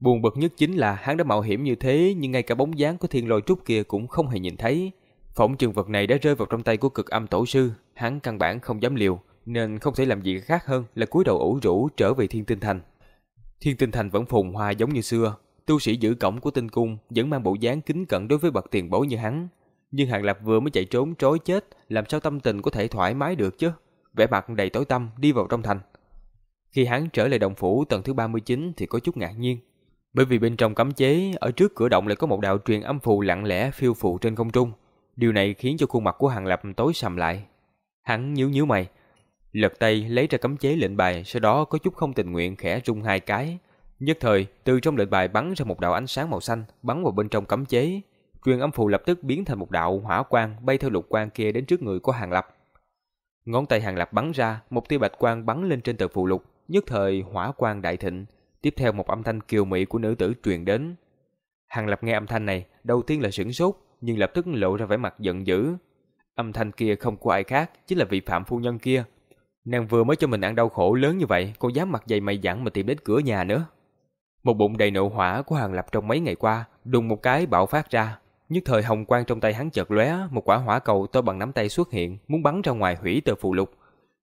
Buồn bực nhất chính là hắn đã mạo hiểm như thế nhưng ngay cả bóng dáng của thiên lôi trúc kia cũng không hề nhìn thấy. Phỏng trường vật này đã rơi vào trong tay của cực âm tổ sư, hắn căn bản không dám liều, nên không thể làm gì khác hơn là cúi đầu ủ rũ trở về thiên tinh thành. Thiên tinh thành vẫn phồn hoa giống như xưa, tu sĩ giữ cổng của tinh cung vẫn mang bộ dáng kính cẩn đối với bậc tiền bối như hắn. Nhưng Hàng Lập vừa mới chạy trốn trối chết, làm sao tâm tình có thể thoải mái được chứ? Vẻ mặt đầy tối tăm đi vào trong thành. Khi hắn trở lại động phủ tầng thứ 39 thì có chút ngạc nhiên. Bởi vì bên trong cấm chế, ở trước cửa động lại có một đạo truyền âm phù lặng lẽ phiêu phù trên không trung. Điều này khiến cho khuôn mặt của Hàng Lập tối sầm lại. Hắn nhíu nhíu mày, lật tay lấy ra cấm chế lệnh bài, sau đó có chút không tình nguyện khẽ rung hai cái. Nhất thời, từ trong lệnh bài bắn ra một đạo ánh sáng màu xanh, bắn vào bên trong cấm chế. Truyền âm phù lập tức biến thành một đạo hỏa quang bay theo lục quang kia đến trước người của Hàng Lập. Ngón tay Hàng Lập bắn ra, một tia bạch quang bắn lên trên tờ phù lục, nhất thời hỏa quang đại thịnh, tiếp theo một âm thanh kiều mỹ của nữ tử truyền đến. Hàng Lập nghe âm thanh này, đầu tiên là sửng sốt, nhưng lập tức lộ ra vẻ mặt giận dữ. Âm thanh kia không có ai khác, chính là vị phạm phu nhân kia. Nàng vừa mới cho mình ăn đau khổ lớn như vậy, còn dám mặt dày mày dặn mà tìm đến cửa nhà nữa. Một bụng đầy nộ hỏa của Hàng Lập trong mấy ngày qua, đùng một cái bạo phát ra. Nhất thời hồng quang trong tay hắn chợt lóe, một quả hỏa cầu to bằng nắm tay xuất hiện, muốn bắn ra ngoài hủy tờ phù lục.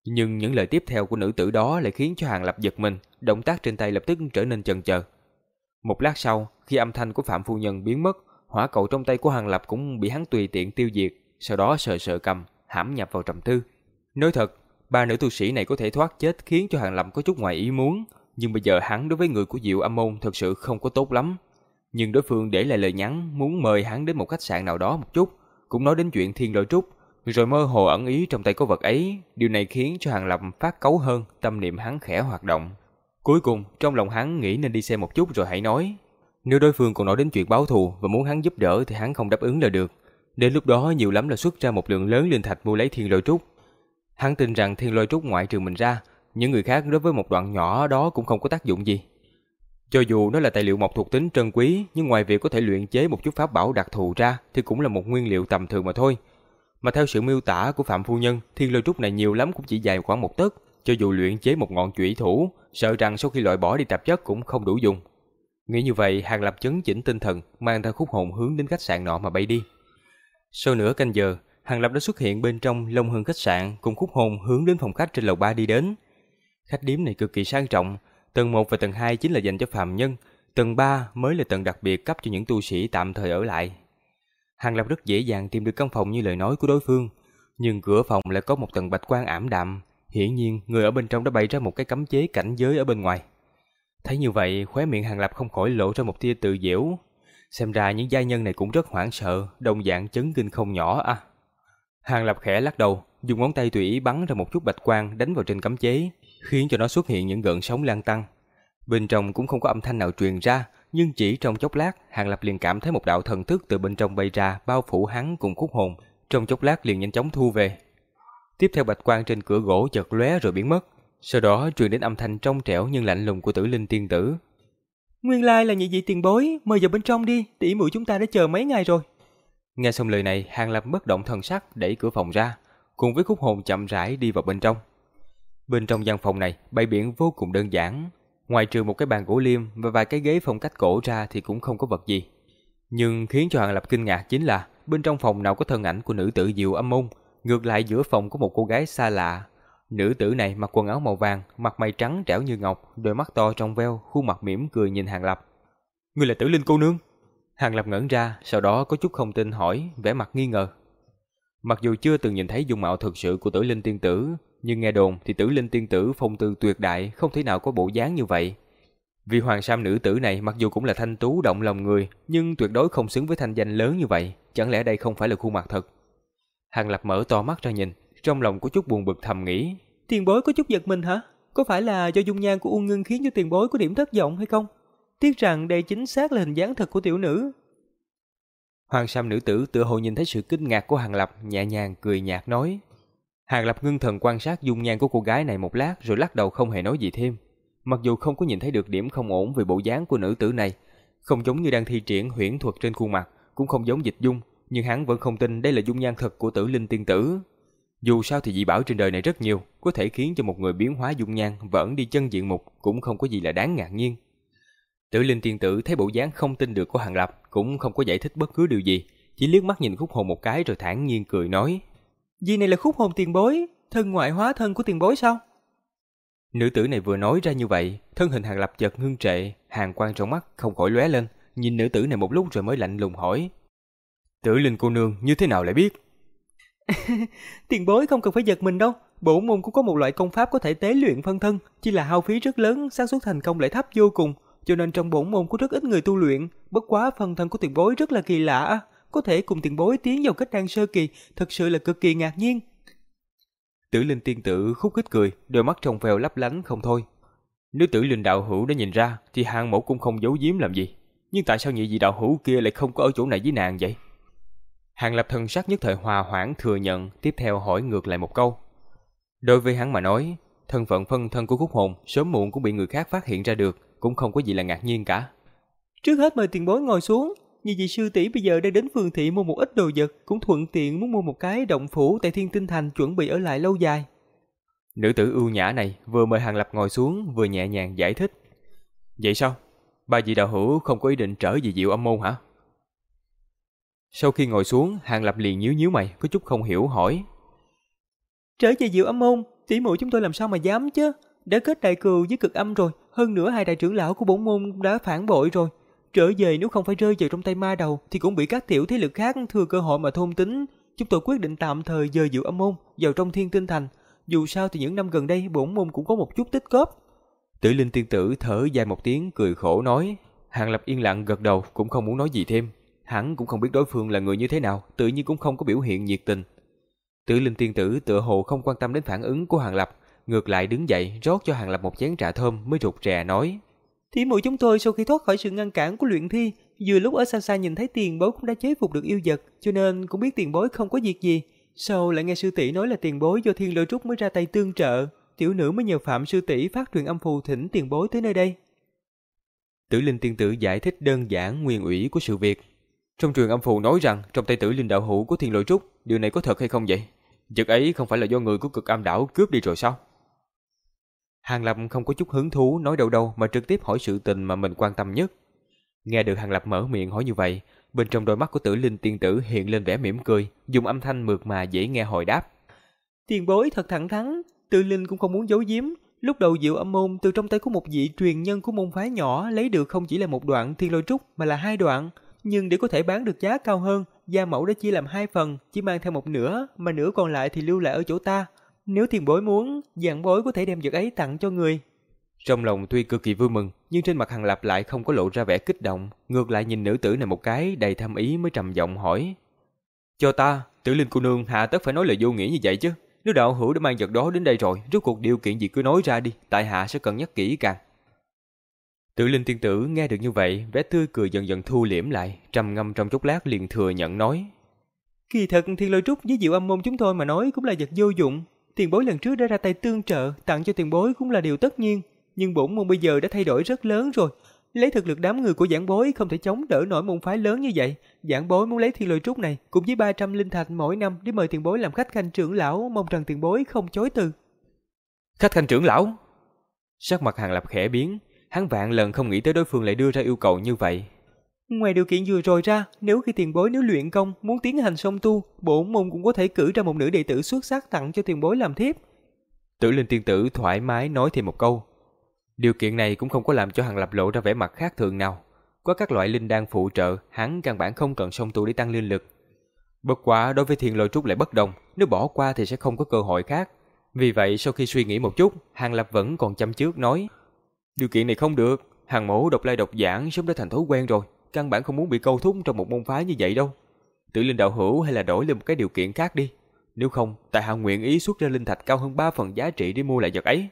Nhưng những lời tiếp theo của nữ tử đó lại khiến cho Hàng Lập giật mình, động tác trên tay lập tức trở nên chần chờ. Một lát sau, khi âm thanh của Phạm Phu Nhân biến mất, hỏa cầu trong tay của Hàng Lập cũng bị hắn tùy tiện tiêu diệt, sau đó sờ sờ cầm, hãm nhập vào trầm tư. Nói thật, ba nữ tu sĩ này có thể thoát chết khiến cho Hàng Lập có chút ngoài ý muốn, nhưng bây giờ hắn đối với người của Diệu Âm Môn thật sự không có tốt lắm. Nhưng đối phương để lại lời nhắn muốn mời hắn đến một khách sạn nào đó một chút, cũng nói đến chuyện thiên lôi trúc, rồi mơ hồ ẩn ý trong tay có vật ấy, điều này khiến cho Hàng Lập phát cấu hơn, tâm niệm hắn khẽ hoạt động. Cuối cùng, trong lòng hắn nghĩ nên đi xem một chút rồi hãy nói. Nếu đối phương còn nói đến chuyện báo thù và muốn hắn giúp đỡ thì hắn không đáp ứng là được. Đến lúc đó nhiều lắm là xuất ra một lượng lớn linh thạch mua lấy thiên lôi trúc. Hắn tin rằng thiên lôi trúc ngoại trừ mình ra, những người khác đối với một đoạn nhỏ đó cũng không có tác dụng gì. Cho dù nó là tài liệu mộc thuộc tính trân quý, nhưng ngoài việc có thể luyện chế một chút pháp bảo đặc thù ra thì cũng là một nguyên liệu tầm thường mà thôi. Mà theo sự miêu tả của Phạm Phu Nhân, thiên lôi trúc này nhiều lắm cũng chỉ dài khoảng một tấc, cho dù luyện chế một ngọn chủy thủ, sợ rằng sau khi loại bỏ đi tạp chất cũng không đủ dùng. Nghĩ như vậy, Hàng Lập chấn chỉnh tinh thần, mang theo khúc hồn hướng đến khách sạn nọ mà bay đi. Sau nửa canh giờ, Hàng Lập đã xuất hiện bên trong Long Hưng khách sạn cùng khúc hồn hướng đến phòng khách trên lầu 3 đi đến. Khách điếm này cực kỳ sang trọng, tầng 1 và tầng 2 chính là dành cho phàm nhân, tầng 3 mới là tầng đặc biệt cấp cho những tu sĩ tạm thời ở lại. Hàng Lập rất dễ dàng tìm được căn phòng như lời nói của đối phương, nhưng cửa phòng lại có một tầng bạch quang ảm đạm, hiển nhiên người ở bên trong đã bày ra một cái cấm chế cảnh giới ở bên ngoài. Thấy như vậy, khóe miệng Hàng Lập không khỏi lộ ra một tia tự giễu. Xem ra những gia nhân này cũng rất hoảng sợ, đồng dạng chấn kinh không nhỏ à. Hàng Lập khẽ lắc đầu, dùng ngón tay tùy ý bắn ra một chút bạch quang đánh vào trên cấm chế, khiến cho nó xuất hiện những gợn sóng lan tăng. Bên trong cũng không có âm thanh nào truyền ra, nhưng chỉ trong chốc lát, Hàng Lập liền cảm thấy một đạo thần thức từ bên trong bay ra, bao phủ hắn cùng khúc hồn, trong chốc lát liền nhanh chóng thu về. Tiếp theo bạch quang trên cửa gỗ chợt lóe rồi biến mất, sau đó truyền đến âm thanh trong trẻo nhưng lạnh lùng của Tử Linh tiên tử. Nguyên lai là nhị vị tiền bối, mời vào bên trong đi, tỷ muội chúng ta đã chờ mấy ngày rồi. Nghe xong lời này, Hàng Lập bất động thần sắc đẩy cửa phòng ra, cùng với khúc hồn chậm rãi đi vào bên trong. Bên trong gian phòng này, bày biện vô cùng đơn giản, ngoài trừ một cái bàn gỗ liêm và vài cái ghế phong cách cổ ra thì cũng không có vật gì. Nhưng khiến cho Hàng Lập kinh ngạc chính là bên trong phòng nào có thân ảnh của nữ tử Diệu Âm Môn, ngược lại giữa phòng có một cô gái xa lạ. Nữ tử này mặc quần áo màu vàng, mặt mày trắng trẻo như ngọc, đôi mắt to trong veo, khuôn mặt mỉm cười nhìn Hàng Lập. Người là Tử Linh cô nương? Hàng Lập ngẩn ra, sau đó có chút không tin hỏi, vẻ mặt nghi ngờ. Mặc dù chưa từng nhìn thấy dung mạo thực sự của Tử Linh tiên tử, nhưng nghe đồn thì Tử Linh tiên tử phong tư tuyệt đại, không thể nào có bộ dáng như vậy. Vì hoàng sam nữ tử này mặc dù cũng là thanh tú động lòng người, nhưng tuyệt đối không xứng với thanh danh lớn như vậy, chẳng lẽ đây không phải là khuôn mặt thật? Hàng Lập mở to mắt ra nhìn, trong lòng có chút buồn bực thầm nghĩ. Tiền bối có chút giật mình hả? Có phải là do dung nhan của U Ngân khiến cho tiền bối có điểm thất vọng hay không? Tiếc rằng đây chính xác là hình dáng thật của tiểu nữ. Hoàng Sam nữ tử tựa hồ nhìn thấy sự kinh ngạc của Hàng Lập, nhẹ nhàng cười nhạt nói. Hàng Lập ngưng thần quan sát dung nhan của cô gái này một lát rồi lắc đầu không hề nói gì thêm. Mặc dù không có nhìn thấy được điểm không ổn về bộ dáng của nữ tử này, không giống như đang thi triển huyễn thuật trên khuôn mặt, cũng không giống dịch dung, nhưng hắn vẫn không tin đây là dung nhan thật của tử linh tiên tử. Dù sao thì dị bảo trên đời này rất nhiều, có thể khiến cho một người biến hóa dung nhan vẫn đi chân diện mục cũng không có gì là đáng ngạc nhiên. Tử linh tiên tử thấy bộ dáng không tin được của Hàng Lập cũng không có giải thích bất cứ điều gì, chỉ liếc mắt nhìn khúc hồn một cái rồi thản nhiên cười nói. Vì này là khúc hồn tiền bối, thân ngoại hóa thân của tiền bối sao? Nữ tử này vừa nói ra như vậy, thân hình Hàng Lập chợt ngưng trệ, hàng quang trong mắt không khỏi lóe lên, nhìn nữ tử này một lúc rồi mới lạnh lùng hỏi. Tử linh cô nương như thế nào lại biết? [laughs] tiền bối không cần phải giật mình đâu, bổ môn cũng có một loại công pháp có thể tế luyện phân thân, chỉ là hao phí rất lớn, xác suất thành công lại thấp vô cùng, cho nên trong bổn môn có rất ít người tu luyện, bất quá phân thân của tiền bối rất là kỳ lạ, có thể cùng tiền bối tiến vào kết đan sơ kỳ, thật sự là cực kỳ ngạc nhiên. Tử linh tiên tử khúc khích cười, đôi mắt trong veo lấp lánh không thôi. Nếu tử linh đạo hữu đã nhìn ra, thì hàng mẫu cũng không giấu giếm làm gì. Nhưng tại sao nhị vị đạo hữu kia lại không có ở chỗ này với nàng vậy? Hàng lập thần sắc nhất thời hòa hoãn thừa nhận, tiếp theo hỏi ngược lại một câu. Đối với hắn mà nói, thân phận phân thân của khúc hồn sớm muộn cũng bị người khác phát hiện ra được, cũng không có gì là ngạc nhiên cả. Trước hết mời tiền bối ngồi xuống, như vị sư tỷ bây giờ đang đến phường thị mua một ít đồ vật, cũng thuận tiện muốn mua một cái động phủ tại Thiên Tinh Thành chuẩn bị ở lại lâu dài. Nữ tử ưu nhã này vừa mời Hàng Lập ngồi xuống, vừa nhẹ nhàng giải thích. Vậy sao? Ba vị đạo hữu không có ý định trở về diệu âm môn hả? Sau khi ngồi xuống, Hàng Lập liền nhíu nhíu mày, có chút không hiểu hỏi. Trở về diệu âm môn, tỷ muội chúng tôi làm sao mà dám chứ? Đã kết đại cừu với cực âm rồi, hơn nữa hai đại trưởng lão của bổn môn đã phản bội rồi. Trở về nếu không phải rơi vào trong tay ma đầu thì cũng bị các tiểu thế lực khác thừa cơ hội mà thôn tính. Chúng tôi quyết định tạm thời dời dự âm môn vào trong thiên tinh thành. Dù sao thì những năm gần đây bổn môn cũng có một chút tích góp. Tử linh tiên tử thở dài một tiếng cười khổ nói. Hàng lập yên lặng gật đầu cũng không muốn nói gì thêm. Hắn cũng không biết đối phương là người như thế nào, tự nhiên cũng không có biểu hiện nhiệt tình. Tử linh tiên tử tựa hồ không quan tâm đến phản ứng của Hàng Lập, ngược lại đứng dậy rót cho Hàng Lập một chén trà thơm mới rụt rè nói. Thí muội chúng tôi sau khi thoát khỏi sự ngăn cản của luyện thi, vừa lúc ở xa xa nhìn thấy tiền bối cũng đã chế phục được yêu vật, cho nên cũng biết tiền bối không có việc gì. Sau lại nghe sư tỷ nói là tiền bối do thiên lôi trúc mới ra tay tương trợ, tiểu nữ mới nhờ phạm sư tỷ phát truyền âm phù thỉnh tiền bối tới nơi đây. Tử linh tiên tử giải thích đơn giản nguyên ủy của sự việc. Trong truyền âm phù nói rằng trong tay tử linh đạo hữu của thiên lôi trúc, điều này có thật hay không vậy? Vật ấy không phải là do người của cực âm đảo cướp đi rồi sao? Hàng Lập không có chút hứng thú nói đâu đâu mà trực tiếp hỏi sự tình mà mình quan tâm nhất. Nghe được Hàng Lập mở miệng hỏi như vậy, bên trong đôi mắt của tử linh tiên tử hiện lên vẻ mỉm cười, dùng âm thanh mượt mà dễ nghe hồi đáp. Tiền bối thật thẳng thắn, tử linh cũng không muốn giấu giếm. Lúc đầu diệu âm môn từ trong tay của một vị truyền nhân của môn phái nhỏ lấy được không chỉ là một đoạn thiên lôi trúc mà là hai đoạn. Nhưng để có thể bán được giá cao hơn, gia mẫu đã chia làm hai phần, chỉ mang theo một nửa, mà nửa còn lại thì lưu lại ở chỗ ta. Nếu tiền bối muốn, dạng bối có thể đem vật ấy tặng cho người. Trong lòng tuy cực kỳ vui mừng, nhưng trên mặt Hàng Lập lại không có lộ ra vẻ kích động, ngược lại nhìn nữ tử này một cái đầy thâm ý mới trầm giọng hỏi. Cho ta, tử linh cô nương hạ tất phải nói lời vô nghĩa như vậy chứ. Nếu đạo hữu đã mang vật đó đến đây rồi, rốt cuộc điều kiện gì cứ nói ra đi, tại hạ sẽ cân nhắc kỹ càng. Tự linh tiên tử nghe được như vậy, vẻ tươi cười dần dần thu liễm lại, trầm ngâm trong chốc lát liền thừa nhận nói. Kỳ thật thiên lôi trúc với diệu âm môn chúng tôi mà nói cũng là vật vô dụng. Tiền bối lần trước đã ra tay tương trợ, tặng cho tiền bối cũng là điều tất nhiên. Nhưng bổn môn bây giờ đã thay đổi rất lớn rồi. Lấy thực lực đám người của giảng bối không thể chống đỡ nổi môn phái lớn như vậy. Giảng bối muốn lấy thiên lôi trúc này cùng với 300 linh thạch mỗi năm để mời tiền bối làm khách khanh trưởng lão, mong rằng tiền bối không chối từ. Khách khanh trưởng lão? Sắc mặt hàng lập khẽ biến, hắn vạn lần không nghĩ tới đối phương lại đưa ra yêu cầu như vậy. Ngoài điều kiện vừa rồi ra, nếu khi tiền bối nếu luyện công muốn tiến hành song tu, bổn môn cũng có thể cử ra một nữ đệ tử xuất sắc tặng cho tiền bối làm thiếp. Tử linh tiên tử thoải mái nói thêm một câu. Điều kiện này cũng không có làm cho Hàng Lập lộ ra vẻ mặt khác thường nào. Có các loại linh đan phụ trợ, hắn căn bản không cần song tu để tăng linh lực. Bất quá đối với thiên lôi trúc lại bất đồng, nếu bỏ qua thì sẽ không có cơ hội khác. Vì vậy sau khi suy nghĩ một chút, Hàng Lập vẫn còn chăm trước nói. Điều kiện này không được, hàng mẫu độc lai độc giảng sớm đã thành thói quen rồi, căn bản không muốn bị câu thúc trong một môn phái như vậy đâu. Tử linh đạo hữu hay là đổi lên một cái điều kiện khác đi. Nếu không, tại hạ nguyện ý xuất ra linh thạch cao hơn 3 phần giá trị để mua lại vật ấy.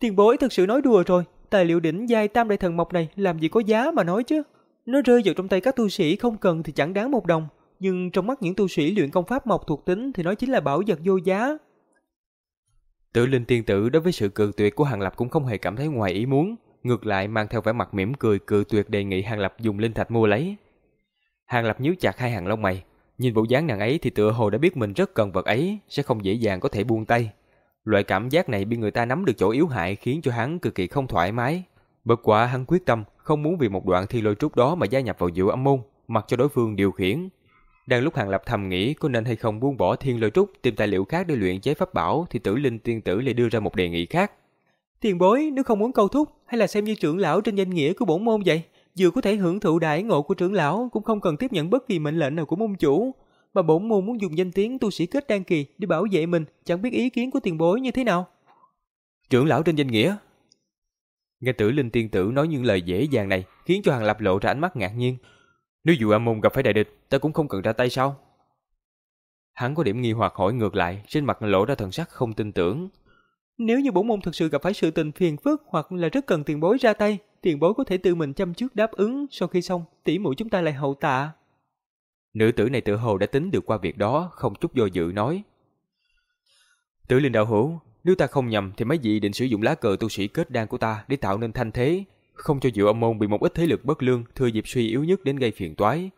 Tiền bối thật sự nói đùa rồi, tài liệu đỉnh giai tam đại thần mộc này làm gì có giá mà nói chứ. Nó rơi vào trong tay các tu sĩ không cần thì chẳng đáng một đồng, nhưng trong mắt những tu sĩ luyện công pháp mộc thuộc tính thì nó chính là bảo vật vô giá. Tử linh tiên tử đối với sự cự tuyệt của Hàng Lập cũng không hề cảm thấy ngoài ý muốn, ngược lại mang theo vẻ mặt mỉm cười cự tuyệt đề nghị Hàng Lập dùng linh thạch mua lấy. Hàng Lập nhíu chặt hai hàng lông mày, nhìn bộ dáng nàng ấy thì tựa hồ đã biết mình rất cần vật ấy, sẽ không dễ dàng có thể buông tay. Loại cảm giác này bị người ta nắm được chỗ yếu hại khiến cho hắn cực kỳ không thoải mái. Bất quả hắn quyết tâm không muốn vì một đoạn thi lôi trúc đó mà gia nhập vào diệu âm môn, mặc cho đối phương điều khiển. Đang lúc Hàng Lập thầm nghĩ có nên hay không buông bỏ thiên lôi trúc tìm tài liệu khác để luyện chế pháp bảo thì tử linh tiên tử lại đưa ra một đề nghị khác. Tiền bối nếu không muốn câu thúc hay là xem như trưởng lão trên danh nghĩa của bổn môn vậy, vừa có thể hưởng thụ đại ngộ của trưởng lão cũng không cần tiếp nhận bất kỳ mệnh lệnh nào của môn chủ. Mà bổn môn muốn dùng danh tiếng tu sĩ kết đan kỳ để bảo vệ mình, chẳng biết ý kiến của tiền bối như thế nào. Trưởng lão trên danh nghĩa? Nghe tử linh tiên tử nói những lời dễ dàng này khiến cho Hàng Lập lộ ra ánh mắt ngạc nhiên. Nếu dù môn gặp phải đại địch, ta cũng không cần ra tay sao? Hắn có điểm nghi hoặc hỏi ngược lại, trên mặt lộ ra thần sắc không tin tưởng. Nếu như bổn môn thực sự gặp phải sự tình phiền phức hoặc là rất cần tiền bối ra tay, tiền bối có thể tự mình chăm trước đáp ứng, sau khi xong, tỷ muội chúng ta lại hậu tạ. Nữ tử này tự hồ đã tính được qua việc đó, không chút do dự nói. Tử linh đạo hữu, nếu ta không nhầm thì mấy vị định sử dụng lá cờ tu sĩ kết đan của ta để tạo nên thanh thế, không cho Diệu Âm môn bị một ít thế lực bất lương thừa dịp suy yếu nhất đến gây phiền toái.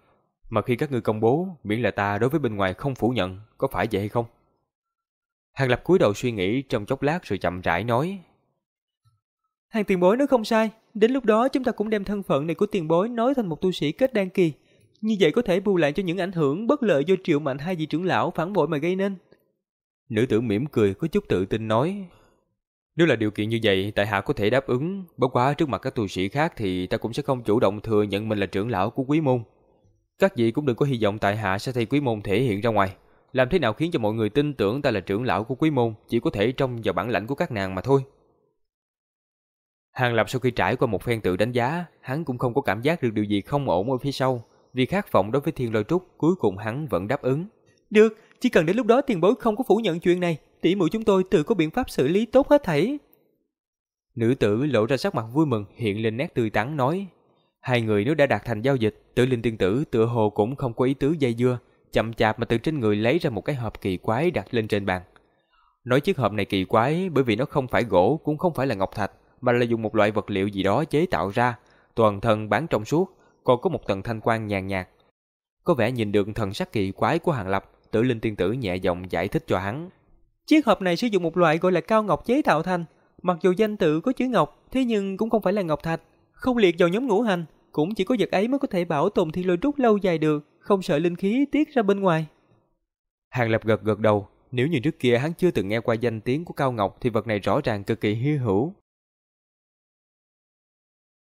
Mà khi các ngươi công bố, miễn là ta đối với bên ngoài không phủ nhận, có phải vậy hay không? Hàng Lập cúi đầu suy nghĩ trong chốc lát rồi chậm rãi nói. Hàng tiền bối nói không sai, đến lúc đó chúng ta cũng đem thân phận này của tiền bối nói thành một tu sĩ kết đan kỳ. Như vậy có thể bù lại cho những ảnh hưởng bất lợi do triệu mạnh hai vị trưởng lão phản bội mà gây nên. Nữ tử mỉm cười có chút tự tin nói. Nếu là điều kiện như vậy, tại hạ có thể đáp ứng, bất quá trước mặt các tu sĩ khác thì ta cũng sẽ không chủ động thừa nhận mình là trưởng lão của quý môn. Các vị cũng đừng có hy vọng tại hạ sẽ thay quý môn thể hiện ra ngoài. Làm thế nào khiến cho mọi người tin tưởng ta là trưởng lão của quý môn chỉ có thể trông vào bản lãnh của các nàng mà thôi. Hàng Lập sau khi trải qua một phen tự đánh giá, hắn cũng không có cảm giác được điều gì không ổn ở phía sau. Vì khát vọng đối với thiên lôi trúc, cuối cùng hắn vẫn đáp ứng. Được, chỉ cần đến lúc đó tiền bối không có phủ nhận chuyện này, tỷ muội chúng tôi tự có biện pháp xử lý tốt hết thảy. Nữ tử lộ ra sắc mặt vui mừng, hiện lên nét tươi tắn nói. Hai người nếu đã đạt thành giao dịch, tử linh tiên tử tựa hồ cũng không có ý tứ dây dưa, chậm chạp mà từ trên người lấy ra một cái hộp kỳ quái đặt lên trên bàn. Nói chiếc hộp này kỳ quái bởi vì nó không phải gỗ cũng không phải là ngọc thạch, mà là dùng một loại vật liệu gì đó chế tạo ra, toàn thân bán trong suốt, còn có một tầng thanh quang nhàn nhạt. Có vẻ nhìn được thần sắc kỳ quái của Hàng Lập, Tử Linh tiên tử nhẹ giọng giải thích cho hắn. Chiếc hộp này sử dụng một loại gọi là cao ngọc chế tạo thành, mặc dù danh tự có chữ ngọc, thế nhưng cũng không phải là ngọc thạch, không liệt vào nhóm ngũ hành, cũng chỉ có vật ấy mới có thể bảo tồn thiên lôi trúc lâu dài được, không sợ linh khí tiết ra bên ngoài. Hàng Lập gật gật đầu, nếu như trước kia hắn chưa từng nghe qua danh tiếng của Cao Ngọc thì vật này rõ ràng cực kỳ hy hữu,